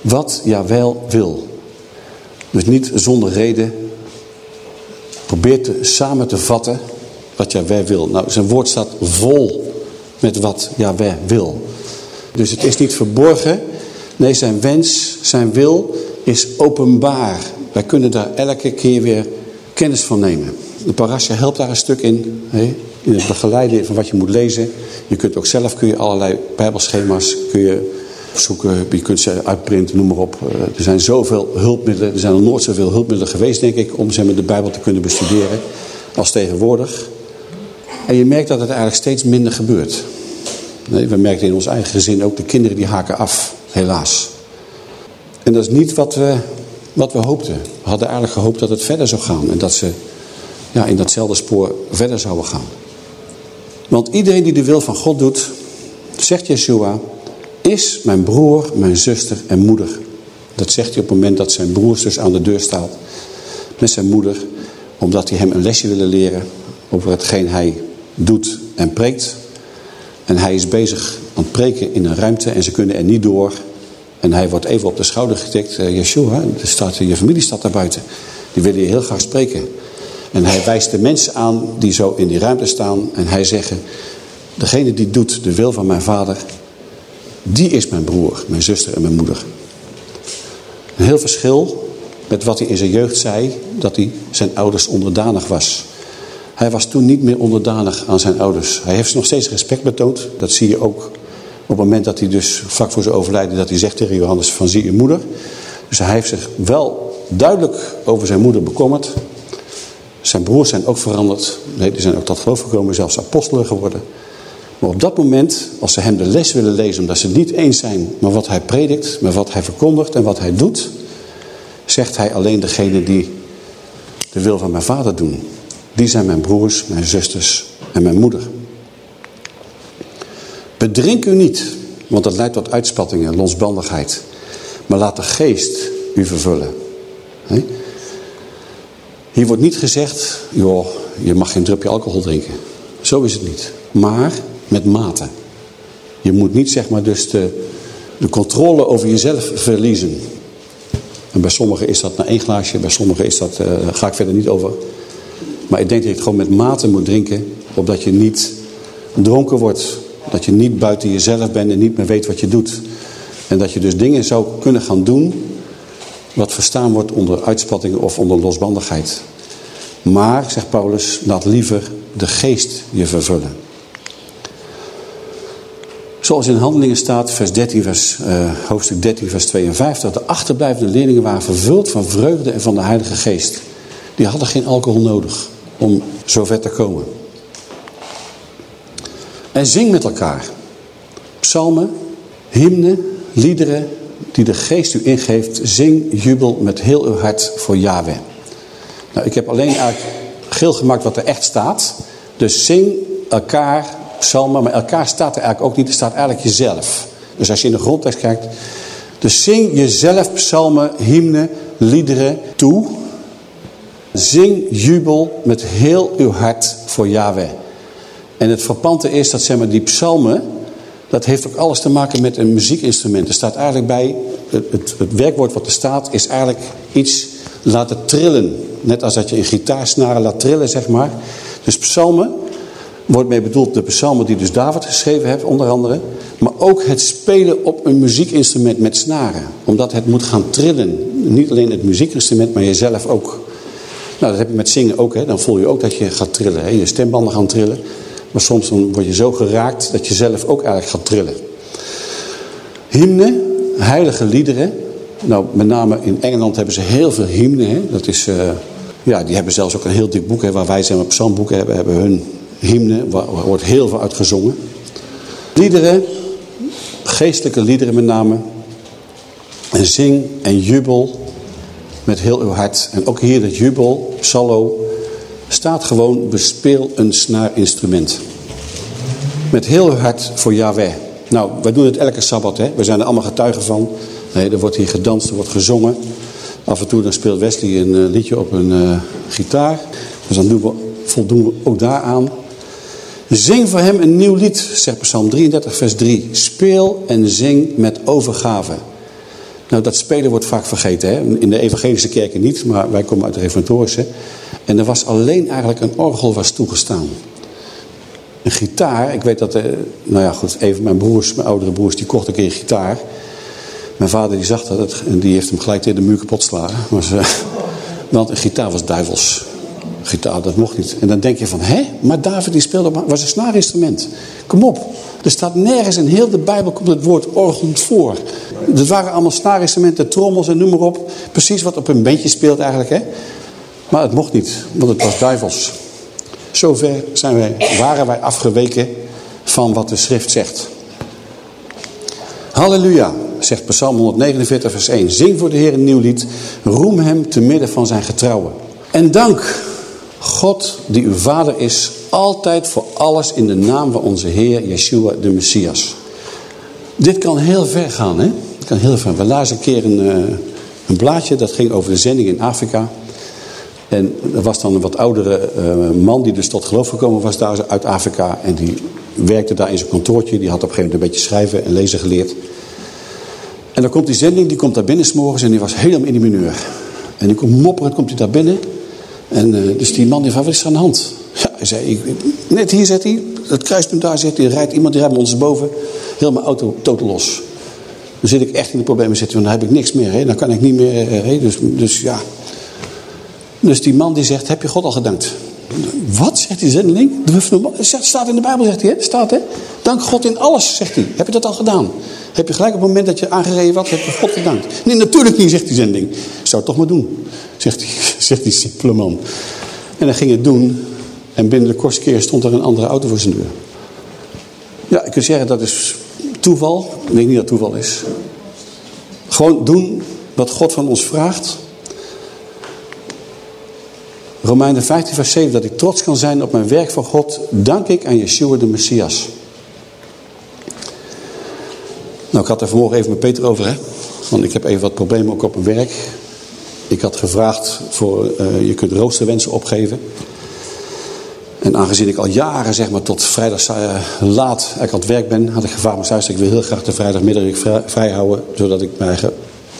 wat Yahweh wil. Dus niet zonder reden. Probeer te, samen te vatten wat Yahweh wil. Nou, zijn woord staat vol met wat Yahweh wil. Dus het is niet verborgen. Nee, zijn wens, zijn wil is openbaar. Wij kunnen daar elke keer weer kennis van nemen. De parasha helpt daar een stuk in. Hè? In het begeleiden van wat je moet lezen. Je kunt ook zelf kun je allerlei bijbelschema's kun je zoeken. Je kunt ze uitprinten, noem maar op. Eh, er zijn zoveel hulpmiddelen. Er zijn nog nooit zoveel hulpmiddelen geweest, denk ik, om zeg maar, de Bijbel te kunnen bestuderen als tegenwoordig. En je merkt dat het eigenlijk steeds minder gebeurt. We merken in ons eigen gezin ook de kinderen die haken af, helaas. En dat is niet wat we, wat we hoopten. We hadden eigenlijk gehoopt dat het verder zou gaan. En dat ze ja, in datzelfde spoor verder zouden gaan. Want iedereen die de wil van God doet, zegt Yeshua, is mijn broer, mijn zuster en moeder. Dat zegt hij op het moment dat zijn broer dus aan de deur staat met zijn moeder. Omdat hij hem een lesje willen leren over hetgeen hij doet en preekt. En hij is bezig aan het preken in een ruimte en ze kunnen er niet door. En hij wordt even op de schouder getikt. Uh, Yeshua, je familie staat daar buiten. Die willen je heel graag spreken. En hij wijst de mensen aan die zo in die ruimte staan. En hij zegt, degene die doet de wil van mijn vader, die is mijn broer, mijn zuster en mijn moeder. Een heel verschil met wat hij in zijn jeugd zei, dat hij zijn ouders onderdanig was. Hij was toen niet meer onderdanig aan zijn ouders. Hij heeft nog steeds respect betoond. Dat zie je ook op het moment dat hij dus vlak voor zijn overlijden... dat hij zegt tegen Johannes van zie je moeder. Dus hij heeft zich wel duidelijk over zijn moeder bekommerd. Zijn broers zijn ook veranderd. Nee, die zijn ook tot geloof gekomen, zelfs apostelen geworden. Maar op dat moment, als ze hem de les willen lezen... omdat ze het niet eens zijn met wat hij predikt... met wat hij verkondigt en wat hij doet... zegt hij alleen degene die de wil van mijn vader doen. Die zijn mijn broers, mijn zusters en mijn moeder. Bedrink u niet, want dat leidt tot uitspattingen, losbandigheid. Maar laat de geest u vervullen. Hier wordt niet gezegd, joh, je mag geen drupje alcohol drinken. Zo is het niet. Maar met mate. Je moet niet zeg maar dus de, de controle over jezelf verliezen. En bij sommigen is dat na één glaasje, bij sommigen is dat, uh, ga ik verder niet over. Maar ik denk dat je het gewoon met mate moet drinken, opdat je niet dronken wordt. Dat je niet buiten jezelf bent en niet meer weet wat je doet. En dat je dus dingen zou kunnen gaan doen wat verstaan wordt onder uitspattingen of onder losbandigheid. Maar, zegt Paulus, laat liever de geest je vervullen. Zoals in Handelingen staat, vers 13, vers, uh, hoofdstuk 13, vers 52. De achterblijvende leerlingen waren vervuld van vreugde en van de Heilige Geest. Die hadden geen alcohol nodig om zover te komen. En zing met elkaar. Psalmen, hymnen, liederen die de geest u ingeeft. Zing, jubel met heel uw hart voor Yahweh. Nou, ik heb alleen eigenlijk geel gemaakt wat er echt staat. Dus zing elkaar psalmen, maar elkaar staat er eigenlijk ook niet. Er staat eigenlijk jezelf. Dus als je in de grondtekst kijkt. Dus zing jezelf psalmen, hymnen, liederen toe. Zing jubel met heel uw hart voor Yahweh. En het frappante is dat zeg maar, die psalmen, dat heeft ook alles te maken met een muziekinstrument. Er staat eigenlijk bij, het, het, werkwoord wat er staat, is eigenlijk iets laten trillen. Net als dat je een gitaarsnaren laat trillen, zeg maar. Dus psalmen wordt mee bedoeld de psalmen die dus David geschreven heeft, onder andere. Maar ook het spelen op een muziekinstrument met snaren. Omdat het moet gaan trillen. Niet alleen het muziekinstrument, maar jezelf ook. Nou, dat heb je met zingen ook. Hè. Dan voel je ook dat je gaat trillen. Hè. Je stembanden gaan trillen. Maar soms dan word je zo geraakt dat je zelf ook eigenlijk gaat trillen. Hymne, heilige liederen. Nou, met name in Engeland hebben ze heel veel hymnen. Dat is uh, Ja, die hebben zelfs ook een heel dik boek, hè, waar wij zijn op psalmboeken hebben, hebben hun hymne, waar, wordt heel veel uit gezongen. Liederen, geestelijke liederen met name. En zing en jubel met heel uw hart. En ook hier het jubel, psallo, staat gewoon bespeel een snaarinstrument. Met heel hart voor Yahweh. Nou, wij doen het elke Sabbat, hè. We zijn er allemaal getuigen van. Nee, er wordt hier gedanst, er wordt gezongen. Af en toe dan speelt Wesley een uh, liedje op een uh, gitaar. Dus dan doen we, voldoen we ook daaraan. Zing voor hem een nieuw lied, zegt Psalm 33 vers 3. Speel en zing met overgave. Nou, dat spelen wordt vaak vergeten. Hè? In de evangelische kerken niet, maar wij komen uit de reformatorische. En er was alleen eigenlijk een orgel was toegestaan. Een gitaar, ik weet dat, uh, nou ja goed, even mijn broers, mijn oudere broers, die kochten een keer gitaar. Mijn vader die zag dat en die heeft hem gelijk tegen de muur kapot geslagen. Uh, want een gitaar was duivels. Gitaar, dat mocht niet. En dan denk je van, hè? Maar David die speelde, was een snaarinstrument. Kom op. Er staat nergens in heel de Bijbel komt het woord orgel voor. Het waren allemaal snaarinstrumenten, trommels en noem maar op. Precies wat op een bandje speelt eigenlijk, hè? Maar het mocht niet, want het was duivels. Zover zijn wij, waren wij afgeweken van wat de schrift zegt. Halleluja, zegt Psalm 149 vers 1. Zing voor de Heer een nieuw lied. Roem hem te midden van zijn getrouwen. En dank God die uw vader is, altijd voor alles in de naam van onze Heer Yeshua de Messias. Dit kan heel ver gaan, hè? Kan heel ver. We lazen een keer een, uh, een blaadje, dat ging over de zending in Afrika. En er was dan een wat oudere uh, man die dus tot geloof gekomen was daar uit Afrika. En die werkte daar in zijn kantoortje. Die had op een gegeven moment een beetje schrijven en lezen geleerd. En dan komt die zending, die komt daar binnen s'morgens en die was helemaal in die mineur. En die komt mopperend, komt hij daar binnen. En uh, dus die man die van wat is er aan de hand? Ja, hij zei, net hier zet hij, dat kruispunt daar zit hij, rijdt iemand, die rijdt ons boven. Mijn auto totaal los. Dan zit ik echt in de problemen zitten, want dan heb ik niks meer. Hè? Dan kan ik niet meer, hè? Dus, dus ja... Dus die man die zegt, heb je God al gedankt? Wat, zegt die zendeling? Staat in de Bijbel, zegt hij. Hè? Staat, hè? Dank God in alles, zegt hij. Heb je dat al gedaan? Heb je gelijk op het moment dat je aangereden was, heb je God gedankt? Nee, natuurlijk niet, zegt die zendeling. Zou het toch maar doen, zegt die, zegt die man. En hij ging het doen. En binnen de kortste keer stond er een andere auto voor zijn deur. Ja, ik kan zeggen dat is toeval. Ik denk niet dat toeval is. Gewoon doen wat God van ons vraagt. Romeinen 15 vers 7, dat ik trots kan zijn op mijn werk voor God, dank ik aan Yeshua de Messias. Nou, ik had er vanmorgen even met Peter over, hè. Want ik heb even wat problemen ook op mijn werk. Ik had gevraagd voor, uh, je kunt roosterwensen opgeven. En aangezien ik al jaren, zeg maar, tot vrijdag uh, laat aan het werk ben, had ik gevraagd mijn thuis, ik wil heel graag de vrijdagmiddag vrij, vrij houden, zodat ik mij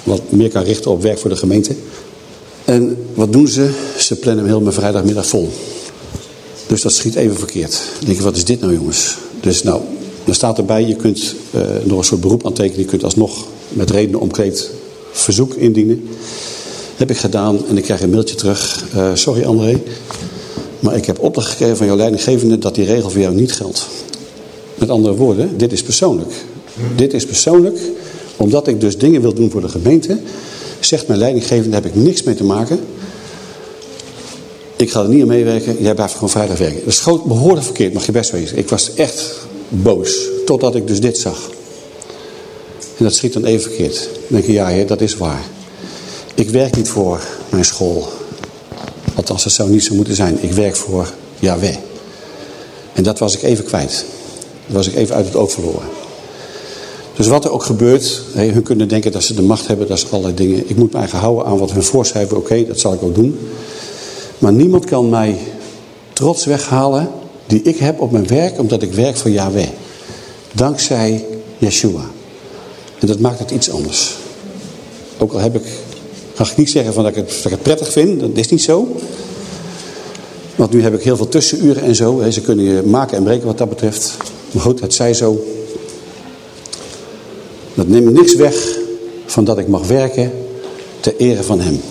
wat meer kan richten op werk voor de gemeente. En wat doen ze? Ze plannen hem heel mijn vrijdagmiddag vol. Dus dat schiet even verkeerd. Dan denk ik, wat is dit nou jongens? Dus nou, er staat erbij, je kunt uh, nog een soort beroep aantekenen. Je kunt alsnog met redenen omkleed verzoek indienen. Heb ik gedaan en ik krijg een mailtje terug. Uh, sorry André, maar ik heb opdracht gekregen van jouw leidinggevende dat die regel voor jou niet geldt. Met andere woorden, dit is persoonlijk. Dit is persoonlijk, omdat ik dus dingen wil doen voor de gemeente zegt mijn leidinggevende, daar heb ik niks mee te maken. Ik ga er niet aan meewerken, jij blijft gewoon vrijdag werken. Dat is behoorlijk verkeerd, mag je best wezen. Ik was echt boos, totdat ik dus dit zag. En dat schiet dan even verkeerd. Dan denk je, ja heer, dat is waar. Ik werk niet voor mijn school. Althans, dat zou niet zo moeten zijn. Ik werk voor Yahweh. En dat was ik even kwijt. Dat was ik even uit het oog verloren. Dus wat er ook gebeurt, hun kunnen denken dat ze de macht hebben, dat is allerlei dingen. Ik moet me eigen houden aan wat hun voorschrijven, oké, dat zal ik ook doen. Maar niemand kan mij trots weghalen die ik heb op mijn werk, omdat ik werk voor Yahweh. Dankzij Yeshua. En dat maakt het iets anders. Ook al heb ik, ga ik niet zeggen van dat, ik het, dat ik het prettig vind, dat is niet zo. Want nu heb ik heel veel tussenuren en zo. Ze kunnen je maken en breken wat dat betreft. Maar goed, het zij zo. Dat neemt niks weg van dat ik mag werken ter ere van hem.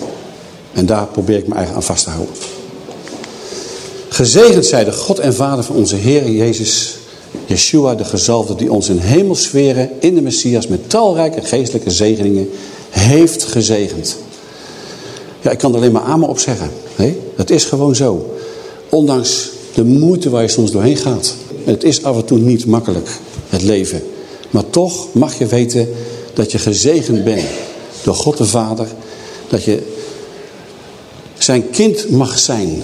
En daar probeer ik me eigen aan vast te houden. Gezegend zij de God en Vader van onze Heer Jezus, Yeshua de gezalfde, die ons in hemelsferen in de Messias met talrijke geestelijke zegeningen heeft gezegend. Ja, ik kan er alleen maar amen op zeggen. Nee, dat is gewoon zo. Ondanks de moeite waar je soms doorheen gaat. Het is af en toe niet makkelijk, het leven. Maar toch mag je weten dat je gezegend bent door God de Vader. Dat je zijn kind mag zijn.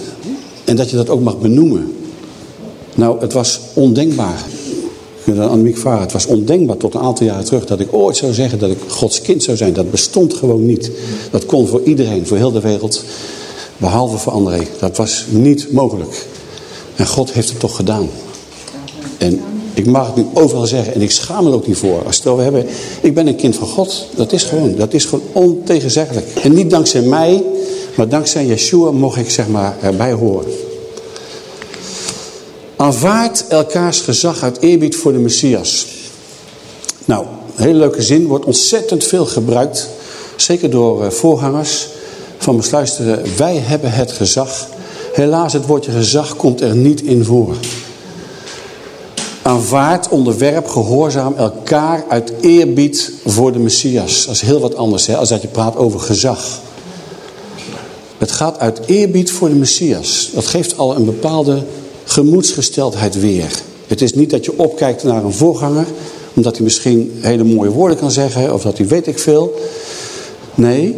En dat je dat ook mag benoemen. Nou, het was ondenkbaar. Annemiek vragen. Het was ondenkbaar tot een aantal jaren terug dat ik ooit zou zeggen dat ik Gods kind zou zijn. Dat bestond gewoon niet. Dat kon voor iedereen, voor heel de wereld, behalve voor André. Dat was niet mogelijk. En God heeft het toch gedaan. En ik mag het nu overal zeggen en ik schaam me er ook niet voor. Als stel we hebben, ik ben een kind van God. Dat is gewoon, dat is gewoon ontegenzeggelijk. En niet dankzij mij, maar dankzij Yeshua mocht ik zeg maar erbij horen. Aanvaard elkaars gezag uit eerbied voor de Messias. Nou, een hele leuke zin. Wordt ontzettend veel gebruikt. Zeker door uh, voorgangers van besluisteren. Wij hebben het gezag. Helaas, het woordje gezag komt er niet in voor. Aanvaard, onderwerp, gehoorzaam elkaar uit eerbied voor de Messias. Dat is heel wat anders hè, als dat je praat over gezag. Het gaat uit eerbied voor de Messias. Dat geeft al een bepaalde gemoedsgesteldheid weer. Het is niet dat je opkijkt naar een voorganger, omdat hij misschien hele mooie woorden kan zeggen, of dat hij weet ik veel. Nee,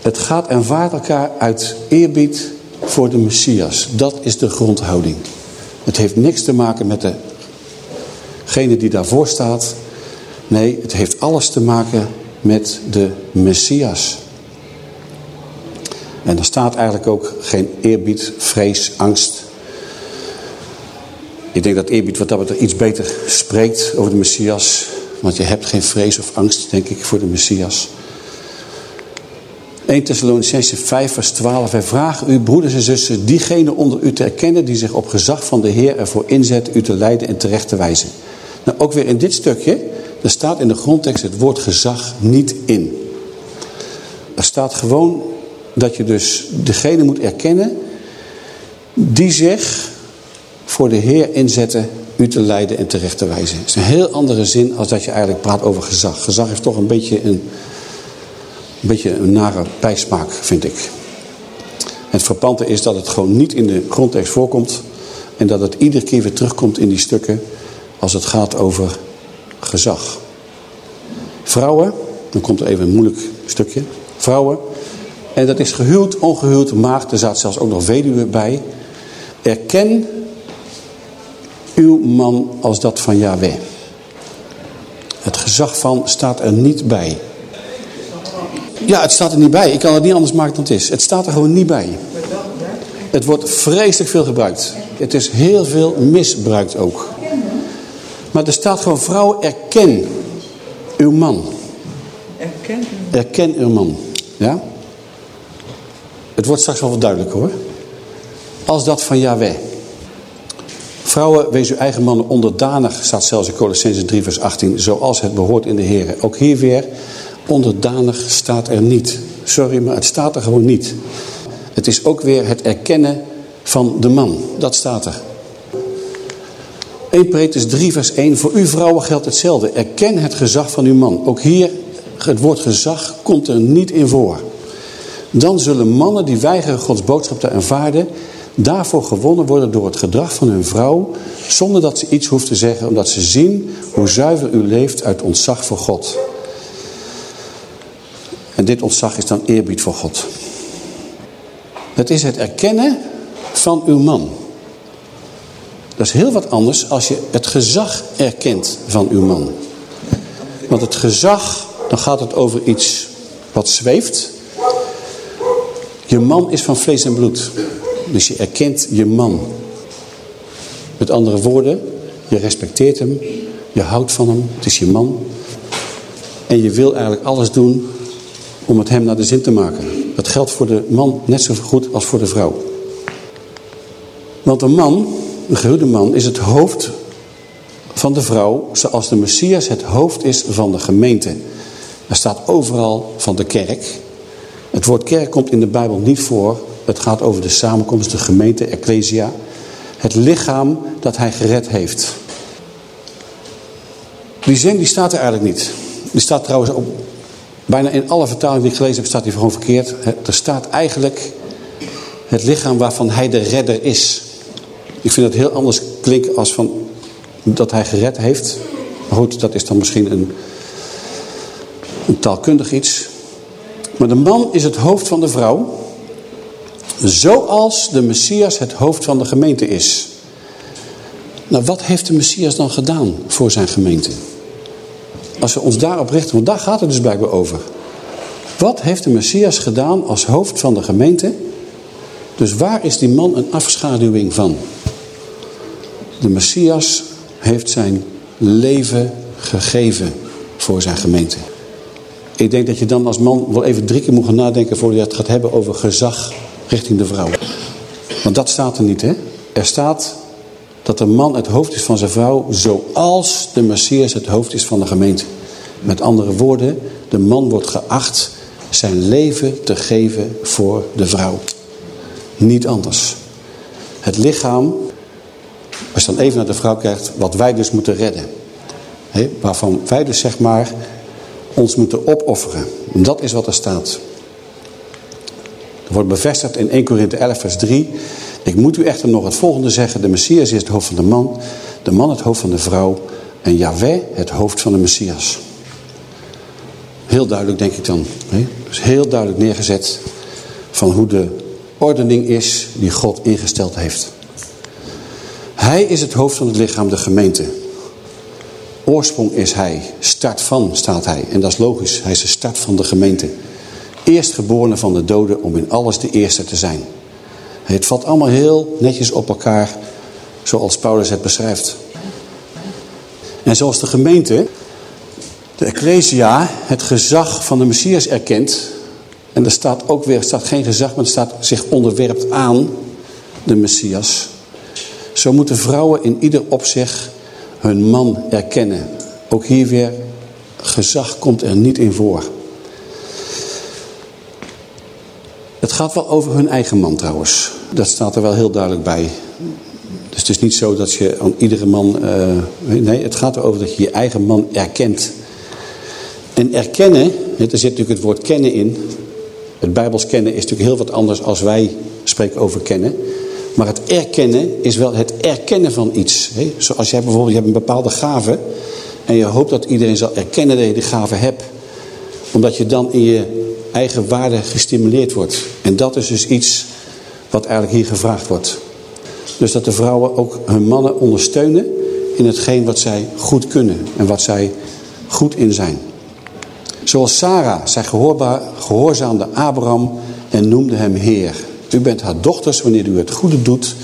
het gaat en vaart elkaar uit eerbied voor de Messias. Dat is de grondhouding. Het heeft niks te maken met degene die daarvoor staat. Nee, het heeft alles te maken met de Messias. En er staat eigenlijk ook geen eerbied, vrees, angst. Ik denk dat eerbied wat dat betreft iets beter spreekt over de Messias. Want je hebt geen vrees of angst, denk ik, voor de Messias. 1 Thessalonicense 5 vers 12. Wij vragen u, broeders en zussen, diegene onder u te erkennen... die zich op gezag van de Heer ervoor inzet u te leiden en terecht te wijzen. Nou, ook weer in dit stukje, er staat in de grondtekst het woord gezag niet in. Er staat gewoon dat je dus degene moet erkennen die zich voor de Heer inzetten u te leiden en terecht te wijzen. Het is een heel andere zin als dat je eigenlijk praat over gezag. Gezag heeft toch een beetje een, een, beetje nare bijsmaak, vind ik. Het frappante is dat het gewoon niet in de grondtekst voorkomt. En dat het iedere keer weer terugkomt in die stukken als het gaat over gezag. Vrouwen, dan komt er even een moeilijk stukje. Vrouwen, en dat is gehuwd, ongehuwd, maagd, er staat zelfs ook nog weduwe bij. Erken uw man als dat van Yahweh. Het gezag van staat er niet bij. Ja, het staat er niet bij. Ik kan het niet anders maken dan het is. Het staat er gewoon niet bij. Het wordt vreselijk veel gebruikt. Het is heel veel misbruikt ook. Maar er staat gewoon, vrouw, erken uw man. Erken, Erken uw man. Ja? Het wordt straks wel wat duidelijker hoor. Als dat van Yahweh. Vrouwen, wees uw eigen mannen onderdanig, staat zelfs in Colossense 3 vers 18, zoals het behoort in de Heer. Ook hier weer, onderdanig staat er niet. Sorry, maar het staat er gewoon niet. Het is ook weer het erkennen van de man. Dat staat er. 1 Petrus 3 vers 1. Voor u vrouwen geldt hetzelfde. Erken het gezag van uw man. Ook hier, het woord gezag komt er niet in voor. Dan zullen mannen die weigeren Gods boodschap te aanvaarden... daarvoor gewonnen worden door het gedrag van hun vrouw... zonder dat ze iets hoeft te zeggen... omdat ze zien hoe zuiver u leeft uit ontzag voor God. En dit ontzag is dan eerbied voor God. Het is het erkennen van uw man. Dat is heel wat anders als je het gezag erkent van uw man. Want het gezag, dan gaat het over iets wat zweeft. Je man is van vlees en bloed. Dus je erkent je man. Met andere woorden, je respecteert hem. Je houdt van hem. Het is je man. En je wil eigenlijk alles doen om het hem naar de zin te maken. Dat geldt voor de man net zo goed als voor de vrouw. Want een man, een gehuwde man, is het hoofd van de vrouw... zoals de Messias het hoofd is van de gemeente. Er staat overal van de kerk. Het woord kerk komt in de Bijbel niet voor. Het gaat over de samenkomst, de gemeente, ecclesia. Het lichaam dat hij gered heeft. Die zin die staat er eigenlijk niet. Die staat trouwens op bijna in alle vertalingen die ik gelezen heb, staat die gewoon verkeerd. Er staat eigenlijk het lichaam waarvan hij de redder is. Ik vind het heel anders klinken als van dat hij gered heeft. Maar goed, dat is dan misschien een, een taalkundig iets. Maar de man is het hoofd van de vrouw. Zoals de Messias het hoofd van de gemeente is. Nou, wat heeft de Messias dan gedaan voor zijn gemeente? Als we ons daarop richten, want daar gaat het dus blijkbaar over. Wat heeft de Messias gedaan als hoofd van de gemeente? Dus waar is die man een afschaduwing van? De Messias heeft zijn leven gegeven voor zijn gemeente. Ik denk dat je dan als man wel even drie keer moet gaan nadenken... voordat je het gaat hebben over gezag richting de vrouw. Want dat staat er niet, hè? Er staat dat de man het hoofd is van zijn vrouw... zoals de Messias het hoofd is van de gemeente. Met andere woorden, de man wordt geacht zijn leven te geven voor de vrouw. Niet anders. Het lichaam, als je dan even naar de vrouw kijkt, wat wij dus moeten redden. Waarvan wij dus zeg maar ons moeten opofferen. En dat is wat er staat. Er wordt bevestigd in 1 Korinthe 11 vers 3. Ik moet u echter nog het volgende zeggen. De Messias is het hoofd van de man. De man het hoofd van de vrouw. En Yahweh het hoofd van de Messias. Heel duidelijk denk ik dan. Dus heel duidelijk neergezet van hoe de ordening is die God ingesteld heeft. Hij is het hoofd van het lichaam, de gemeente. Oorsprong is hij, start van staat hij. En dat is logisch, hij is de start van de gemeente. Eerstgeborene van de doden om in alles de eerste te zijn. Het valt allemaal heel netjes op elkaar, zoals Paulus het beschrijft. En zoals de gemeente de Ecclesia het gezag van de Messias erkent. En er staat ook weer, er staat geen gezag, maar er staat zich onderwerpt aan de Messias. Zo moeten vrouwen in ieder opzicht hun man erkennen. Ook hier weer, gezag komt er niet in voor. Het gaat wel over hun eigen man trouwens. Dat staat er wel heel duidelijk bij. Dus het is niet zo dat je aan iedere man... Uh, nee, het gaat erover dat je je eigen man erkent. En erkennen, er zit natuurlijk het woord kennen in. Het Bijbels kennen is natuurlijk heel wat anders als wij spreken over kennen. Maar het erkennen is wel het erkennen van iets. Zoals jij bijvoorbeeld je hebt een bepaalde gave. En je hoopt dat iedereen zal erkennen dat je die gave hebt. Omdat je dan in je eigen waarde gestimuleerd wordt. En dat is dus iets wat eigenlijk hier gevraagd wordt. Dus dat de vrouwen ook hun mannen ondersteunen in hetgeen wat zij goed kunnen. En wat zij goed in zijn. Zoals Sarah, zij gehoorzaamde Abraham en noemde hem Heer. U bent haar dochters wanneer u het goede doet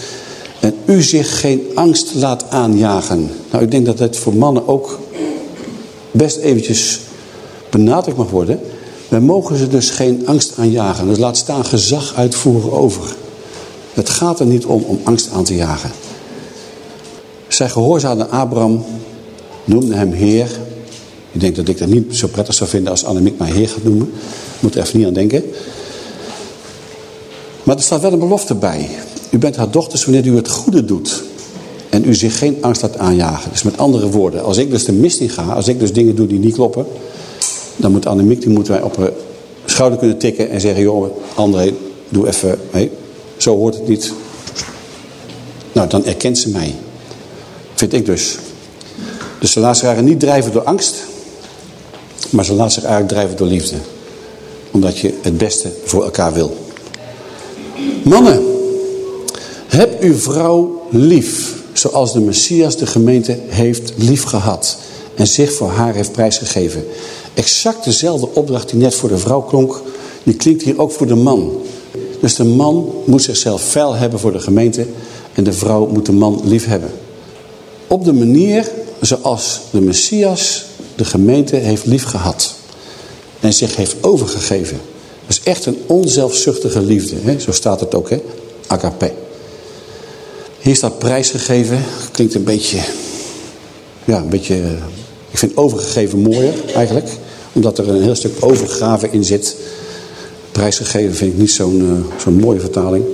en u zich geen angst laat aanjagen. Nou, ik denk dat het voor mannen ook best eventjes benadrukt mag worden. Wij mogen ze dus geen angst aanjagen. Dus laat staan gezag uitvoeren over. Het gaat er niet om om angst aan te jagen. Zij gehoorzaamde Abraham, noemde hem Heer ik denk dat ik dat niet zo prettig zou vinden als Annemiek mij heer gaat noemen. Moet er even niet aan denken. Maar er staat wel een belofte bij. U bent haar dochters wanneer u het goede doet. En u zich geen angst laat aanjagen. Dus met andere woorden, als ik dus de mist in ga, als ik dus dingen doe die niet kloppen. Dan moet Annemiek, die moeten wij op haar schouder kunnen tikken en zeggen, joh André, doe even, hey, zo hoort het niet. Nou, dan erkent ze mij. Vind ik dus. Dus ze laat zich niet drijven door angst. Maar ze laat zich eigenlijk drijven door liefde. Omdat je het beste voor elkaar wil. Mannen, heb uw vrouw lief. Zoals de Messias de gemeente heeft lief gehad. En zich voor haar heeft prijsgegeven. Exact dezelfde opdracht die net voor de vrouw klonk. Die klinkt hier ook voor de man. Dus de man moet zichzelf vuil hebben voor de gemeente. En de vrouw moet de man lief hebben. Op de manier zoals de Messias de gemeente heeft lief gehad. En zich heeft overgegeven. Echt een onzelfzuchtige liefde. Hè? Zo staat het ook, hè? Agape. Hier staat prijsgegeven. Klinkt een beetje... Ja, een beetje... Ik vind overgegeven mooier eigenlijk. Omdat er een heel stuk overgave in zit. Prijsgegeven vind ik niet zo'n uh, zo'n mooie vertaling.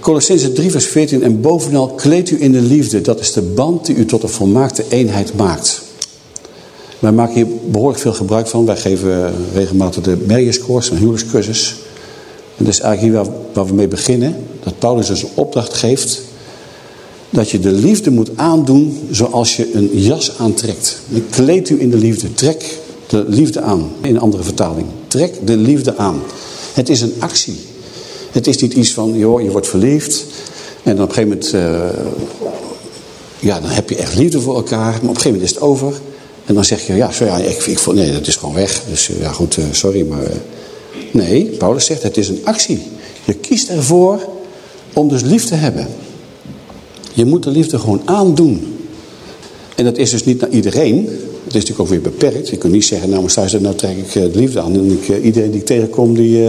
Colossense 3 vers 14. En bovenal kleed u in de liefde. Dat is de band die u tot een volmaakte eenheid maakt. Wij maken hier behoorlijk veel gebruik van. Wij geven regelmatig de marriage een huwelijkscursus. En dat is eigenlijk hier waar, we mee beginnen. Dat Paulus dus een opdracht geeft. Dat je de liefde moet aandoen zoals je een jas aantrekt. Kleed u in de liefde. Trek de liefde aan. In een andere vertaling. Trek de liefde aan. Het is een actie. Het is niet iets van, joh, je wordt verliefd. En op een gegeven moment, uh, ja, dan heb je echt liefde voor elkaar. Maar op een gegeven moment is het over. En dan zeg je, ja, sorry, ik, ik, nee, dat is gewoon weg. Dus ja, goed, uh, sorry, maar... Uh, nee, Paulus zegt, het is een actie. Je kiest ervoor om dus lief te hebben. Je moet de liefde gewoon aandoen. En dat is dus niet naar iedereen. Het is natuurlijk ook weer beperkt. Je kunt niet zeggen, nou, maar nou trek ik de liefde aan. En ik, iedereen die ik tegenkom, die...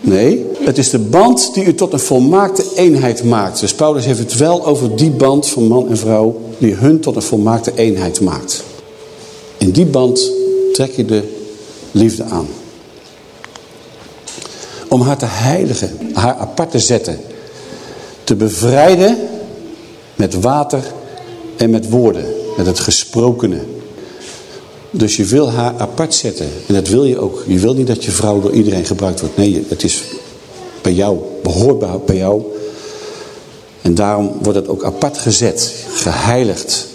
Nee, het is de band die u tot een volmaakte eenheid maakt. Dus Paulus heeft het wel over die band van man en vrouw die hun tot een volmaakte eenheid maakt. In die band trek je de liefde aan. Om haar te heiligen, haar apart te zetten. Te bevrijden met water en met woorden. Met het gesprokene. Dus je wil haar apart zetten. En dat wil je ook. Je wil niet dat je vrouw door iedereen gebruikt wordt. Nee, het is bij jou. Behoort bij jou. En daarom wordt het ook apart gezet. Geheiligd.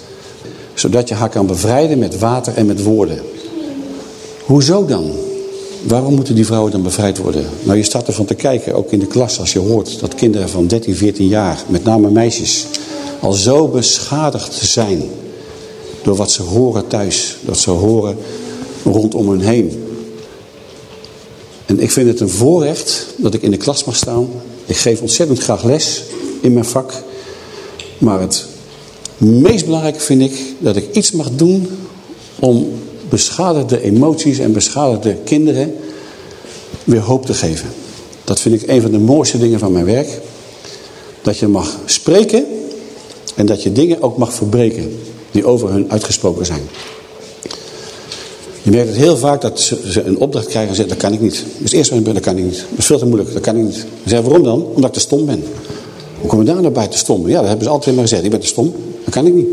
Zodat je haar kan bevrijden met water en met woorden. Hoezo dan? Waarom moeten die vrouwen dan bevrijd worden? Nou, je staat ervan te kijken, ook in de klas, als je hoort dat kinderen van 13, 14 jaar, met name meisjes, al zo beschadigd zijn door wat ze horen thuis. Dat ze horen rondom hun heen. En ik vind het een voorrecht dat ik in de klas mag staan. Ik geef ontzettend graag les in mijn vak. Maar het meest belangrijke vind ik dat ik iets mag doen om beschadigde emoties en beschadigde kinderen weer hoop te geven. Dat vind ik een van de mooiste dingen van mijn werk. Dat je mag spreken en dat je dingen ook mag verbreken die over hun uitgesproken zijn. Je merkt het heel vaak dat ze een opdracht krijgen en zeggen, dat kan ik niet. Dus eerst maar dat kan ik niet. Dat is veel te moeilijk, dat kan ik niet. Ze zeggen, waarom dan? Omdat ik te stom ben. Hoe kom je daar nou bij te stom? Ja, dat hebben ze altijd maar gezegd. Ik ben te stom, dat kan ik niet.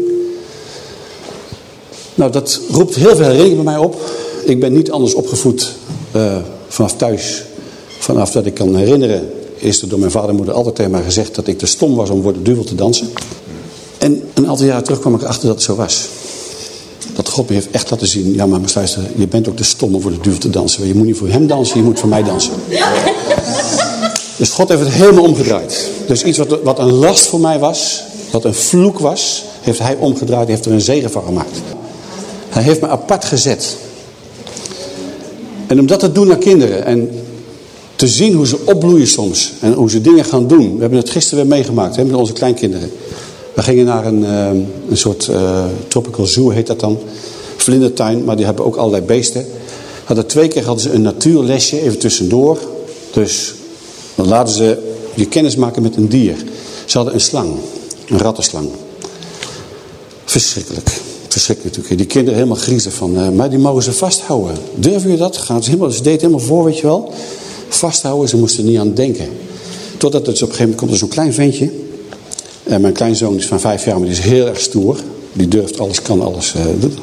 Nou, dat roept heel veel herinneringen bij mij op. Ik ben niet anders opgevoed uh, vanaf thuis. Vanaf dat ik kan herinneren is er door mijn vader en moeder altijd tegen mij gezegd... dat ik te stom was om voor de duivel te dansen. En een aantal jaren terug kwam ik erachter dat het zo was. Dat God me heeft echt laten zien. Ja, maar luister, je bent ook te stom om voor de duivel te dansen. Je moet niet voor hem dansen, je moet voor mij dansen. Dus God heeft het helemaal omgedraaid. Dus iets wat, wat een last voor mij was, wat een vloek was, heeft hij omgedraaid. heeft er een zegen van gemaakt. Hij heeft me apart gezet. En om dat te doen naar kinderen en te zien hoe ze opbloeien soms en hoe ze dingen gaan doen. We hebben het gisteren weer meegemaakt hè, met onze kleinkinderen. We gingen naar een, uh, een soort uh, tropical zoo, heet dat dan. Vlindertuin, maar die hebben ook allerlei beesten. Hadden twee keer hadden ze een natuurlesje, even tussendoor. Dus dan laten ze je kennis maken met een dier. Ze hadden een slang, een rattenslang. Verschrikkelijk. Verschrikkelijk natuurlijk. Die kinderen helemaal griezen van, uh, maar die mogen ze vasthouden. Durf je dat? Gaan ze, helemaal, ze deed helemaal voor, weet je wel. Vasthouden, ze moesten er niet aan denken. Totdat het op een gegeven moment komt er zo'n klein ventje. En mijn kleinzoon is van vijf jaar, maar die is heel erg stoer. Die durft alles, kan alles uh, doen.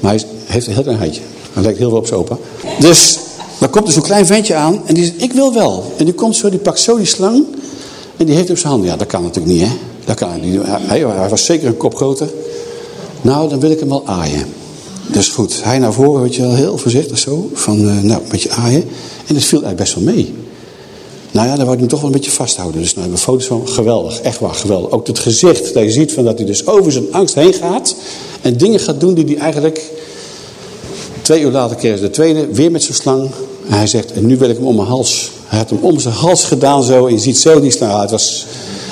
Maar hij heeft een heel klein heidje. Hij lijkt heel veel op zijn opa. Dus dan komt er zo'n klein ventje aan en die zegt, ik wil wel. En die komt zo, die pakt zo die slang en die heeft op zijn handen. Ja, dat kan natuurlijk niet, hè. Dat kan hij niet. Hij, hij was zeker een kop groter. Nou, dan wil ik hem wel aaien. Dus goed, hij naar voren, weet je wel, heel voorzichtig zo. Van, uh, nou, een beetje aaien. En het viel eigenlijk best wel mee. Nou ja, dan wou ik hem toch wel een beetje vasthouden. Dus nou hebben we foto's van. Geweldig, echt waar, geweldig. Ook het gezicht, dat je ziet van dat hij dus over zijn angst heen gaat. En dingen gaat doen die hij eigenlijk... Twee uur later kreeg de tweede, weer met zijn slang. En hij zegt, en nu wil ik hem om mijn hals. Hij had hem om zijn hals gedaan zo. En je ziet zo die slang. Het was,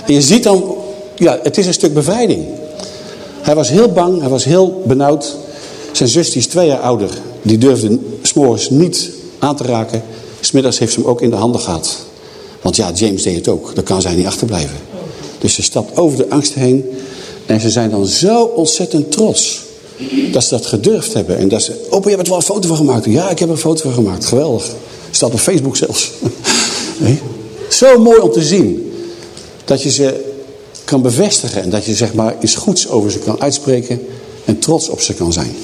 en je ziet dan, ja, het is een stuk bevrijding. Hij was heel bang, hij was heel benauwd. Zijn zus, die is twee jaar ouder. Die durfde s'morgens niet aan te raken. Smiddags heeft ze hem ook in de handen gehad. Want ja, James deed het ook. Daar kan zij niet achterblijven. Dus ze stapt over de angst heen. En ze zijn dan zo ontzettend trots. Dat ze dat gedurfd hebben. En dat ze, opa, je hebt er wel een foto van gemaakt. Ja, ik heb er een foto van gemaakt. Geweldig. Staat op Facebook zelfs. Zo mooi om te zien. Dat je ze kan bevestigen. En dat je zeg maar iets goeds over ze kan uitspreken. En trots op ze kan zijn.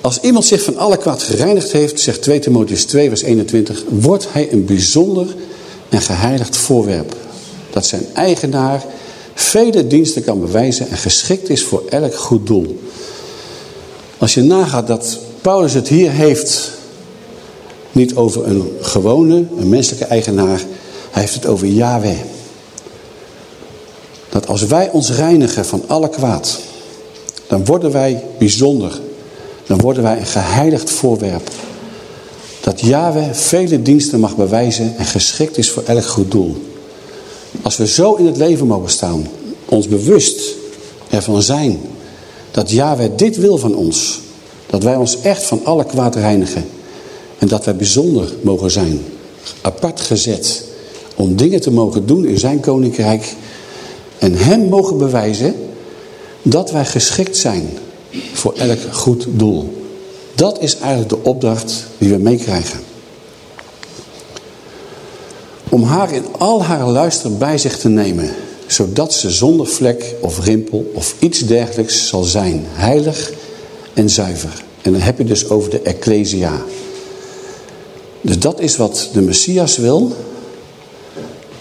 Als iemand zich van alle kwaad gereinigd heeft, zegt 2 Timotheus 2 vers 21, wordt hij een bijzonder en geheiligd voorwerp. Dat zijn eigenaar vele diensten kan bewijzen en geschikt is voor elk goed doel. Als je nagaat dat Paulus het hier heeft, niet over een gewone, een menselijke eigenaar, hij heeft het over Yahweh. Dat als wij ons reinigen van alle kwaad, dan worden wij bijzonder. Dan worden wij een geheiligd voorwerp. Dat Yahweh vele diensten mag bewijzen en geschikt is voor elk goed doel. Als we zo in het leven mogen staan, ons bewust ervan zijn dat Yahweh dit wil van ons. Dat wij ons echt van alle kwaad reinigen. En dat wij bijzonder mogen zijn. Apart gezet. Om dingen te mogen doen in zijn koninkrijk. En hem mogen bewijzen dat wij geschikt zijn voor elk goed doel. Dat is eigenlijk de opdracht die we meekrijgen. Om haar in al haar luister bij zich te nemen. Zodat ze zonder vlek of rimpel of iets dergelijks zal zijn. Heilig en zuiver. En dan heb je dus over de Ecclesia. Dus dat is wat de Messias wil.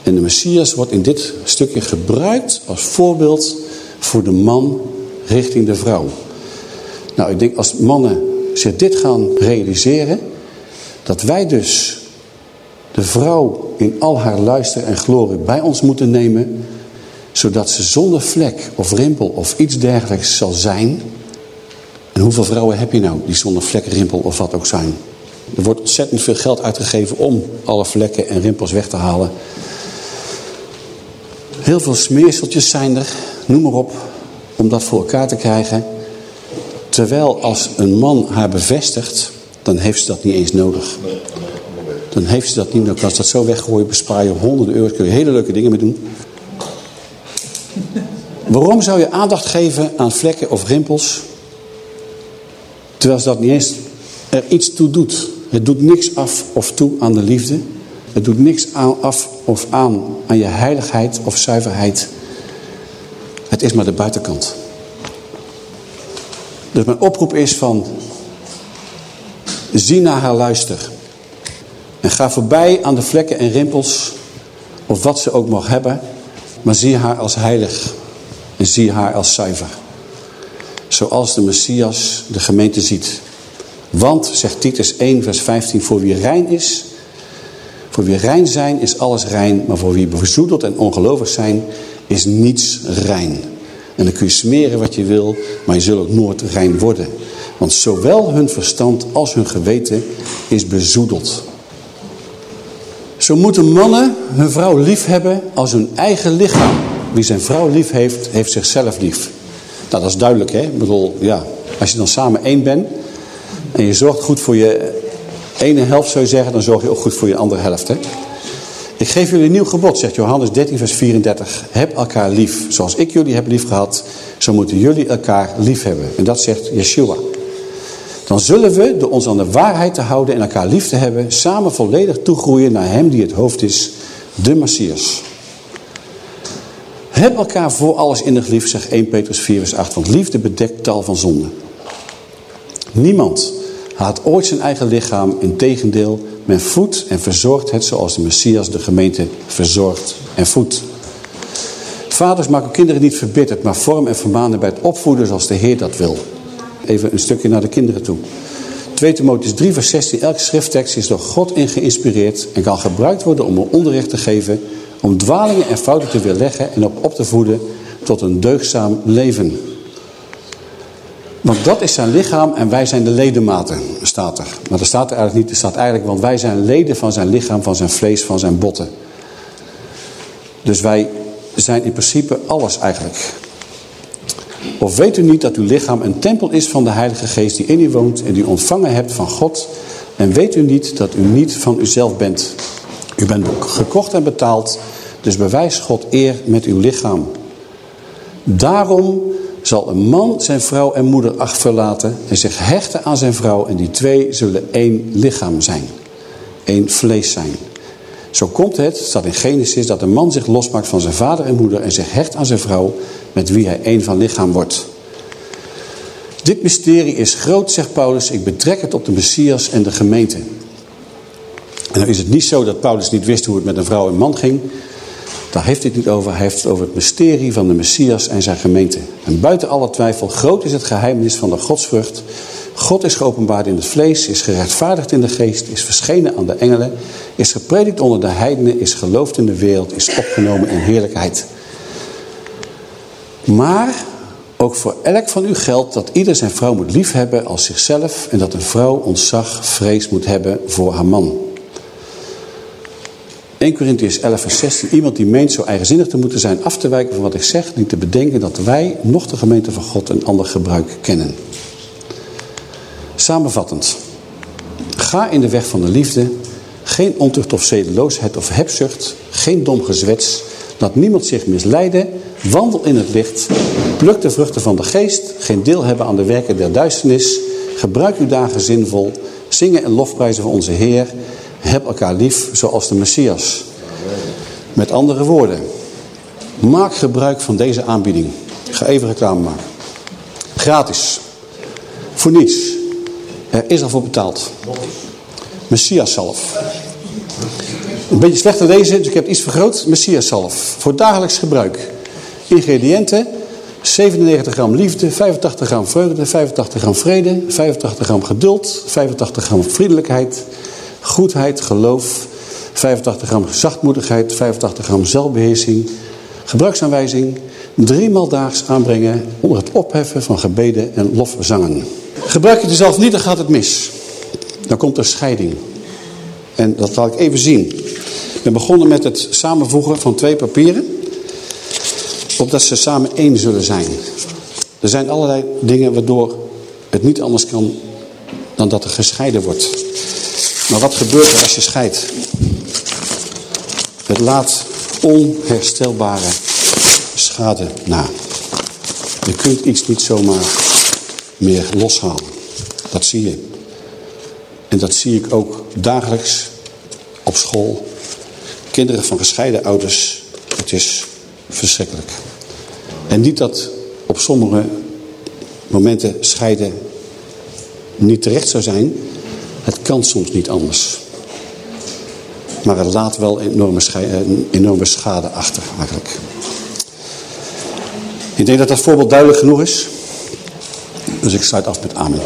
En de Messias wordt in dit stukje gebruikt als voorbeeld voor de man richting de vrouw. Nou, ik denk als mannen zich dit gaan realiseren, dat wij dus de vrouw in al haar luister en glorie bij ons moeten nemen, zodat ze zonder vlek of rimpel of iets dergelijks zal zijn. En hoeveel vrouwen heb je nou die zonder vlek, rimpel of wat ook zijn? Er wordt ontzettend veel geld uitgegeven om alle vlekken en rimpels weg te halen. Heel veel smeerseltjes zijn er, noem maar op, om dat voor elkaar te krijgen. Terwijl als een man haar bevestigt, dan heeft ze dat niet eens nodig. Dan heeft ze dat niet nodig. Als dat zo weggooien, bespaar je honderden euro's. Kun je hele leuke dingen mee doen. Waarom zou je aandacht geven aan vlekken of rimpels? Terwijl ze dat niet eens er iets toe doet. Het doet niks af of toe aan de liefde. Het doet niks aan, af of aan aan je heiligheid of zuiverheid. Het is maar de buitenkant. Dus mijn oproep is van... Zie naar haar luister. En ga voorbij aan de vlekken en rimpels. Of wat ze ook mag hebben. Maar zie haar als heilig. En zie haar als zuiver. Zoals de Messias de gemeente ziet. Want, zegt Titus 1 vers 15, voor wie rein is... Voor wie rein zijn is alles rein, maar voor wie bezoedeld en ongelovig zijn is niets rein. En dan kun je smeren wat je wil, maar je zult ook nooit rein worden. Want zowel hun verstand als hun geweten is bezoedeld. Zo moeten mannen hun vrouw lief hebben als hun eigen lichaam. Wie zijn vrouw lief heeft, heeft zichzelf lief. Nou, dat is duidelijk, hè? Ik bedoel, ja, als je dan samen één bent en je zorgt goed voor je ene helft, zou je zeggen, dan zorg je ook goed voor je andere helft, hè? Ik geef jullie een nieuw gebod, zegt Johannes 13, vers 34. Heb elkaar lief. Zoals ik jullie heb lief gehad, zo moeten jullie elkaar lief hebben. En dat zegt Yeshua. Dan zullen we, door ons aan de waarheid te houden en elkaar lief te hebben, samen volledig toegroeien naar hem die het hoofd is, de Messias. Heb elkaar voor alles innig lief, zegt 1 Petrus 4 vers 8. Want liefde bedekt tal van zonden. Niemand haat ooit zijn eigen lichaam. Integendeel, men voedt en verzorgt het zoals de Messias de gemeente verzorgt en voedt. Vaders maken kinderen niet verbitterd, maar vorm en vermanen bij het opvoeden zoals de Heer dat wil. Even een stukje naar de kinderen toe. 2 Timotheus 3 vers 16. Elke schrifttekst is door God in geïnspireerd en kan gebruikt worden om een onderricht te geven, om dwalingen en fouten te weerleggen en op op te voeden tot een deugzaam leven. Want dat is zijn lichaam en wij zijn de ledematen, staat er. Maar dat staat er eigenlijk niet. Er staat eigenlijk, want wij zijn leden van zijn lichaam, van zijn vlees, van zijn botten. Dus wij zijn in principe alles eigenlijk. Of weet u niet dat uw lichaam een tempel is van de Heilige Geest die in u woont en die ontvangen hebt van God? En weet u niet dat u niet van uzelf bent? U bent gekocht en betaald, dus bewijs God eer met uw lichaam. Daarom zal een man zijn vrouw en moeder acht verlaten en zich hechten aan zijn vrouw en die twee zullen één lichaam zijn. één vlees zijn. Zo komt het, staat in Genesis, dat een man zich losmaakt van zijn vader en moeder en zich hecht aan zijn vrouw met wie hij één van lichaam wordt. Dit mysterie is groot, zegt Paulus. Ik betrek het op de Messias en de gemeente. En dan is het niet zo dat Paulus niet wist hoe het met een vrouw en man ging. Daar heeft hij het niet over. Hij heeft het over het mysterie van de Messias en zijn gemeente. En buiten alle twijfel, groot is het geheimnis van de godsvrucht. God is geopenbaard in het vlees, is gerechtvaardigd in de geest, is verschenen aan de engelen, is gepredikt onder de heidenen, is geloofd in de wereld, is opgenomen in heerlijkheid. Maar ook voor elk van u geldt dat ieder zijn vrouw moet liefhebben als zichzelf en dat een vrouw ontzag, vrees moet hebben voor haar man. 1 Corinthians 11 vers 16. Iemand die meent zo eigenzinnig te moeten zijn af te wijken van wat ik zeg, niet te bedenken dat wij, nog de gemeente van God, een ander gebruik kennen. Samenvattend. Ga in de weg van de liefde. Geen ontucht of zedeloosheid of hebzucht. Geen dom gezwets. Laat niemand zich misleiden. Wandel in het licht. Pluk de vruchten van de geest. Geen deel hebben aan de werken der duisternis. Gebruik uw dagen zinvol. Zingen en lofprijzen van onze Heer. Heb elkaar lief zoals de Messias. Met andere woorden. Maak gebruik van deze aanbieding. Ik ga even reclame maken. Gratis. Voor niets. Er is al voor betaald. Messias zelf. Een beetje slecht lezen, dus ik heb iets vergroot. Messias zelf. Voor dagelijks gebruik. Ingrediënten. 97 gram liefde, 85 gram vreugde, 85 gram vrede, 85 gram geduld, 85 gram vriendelijkheid, goedheid, geloof, 85 gram zachtmoedigheid, 85 gram zelfbeheersing, gebruiksaanwijzing, driemaal daags aanbrengen onder het opheffen van gebeden en lofzangen. Gebruik je het zelf niet, dan gaat het mis. Dan komt er scheiding. En dat laat ik even zien. Ben begonnen met het samenvoegen van twee papieren. Opdat ze samen één zullen zijn. Er zijn allerlei dingen waardoor het niet anders kan dan dat er gescheiden wordt. Maar wat gebeurt er als je scheidt? Het laat onherstelbare schade na. Je kunt iets niet zomaar meer loshalen. Dat zie je. En dat zie ik ook dagelijks op school. Kinderen van gescheiden ouders. Het is verschrikkelijk. En niet dat op sommige momenten scheiden niet terecht zou zijn. Het kan soms niet anders. Maar het laat wel enorme, een enorme schade achter eigenlijk. Ik denk dat dat voorbeeld duidelijk genoeg is. Dus ik sluit af met amen.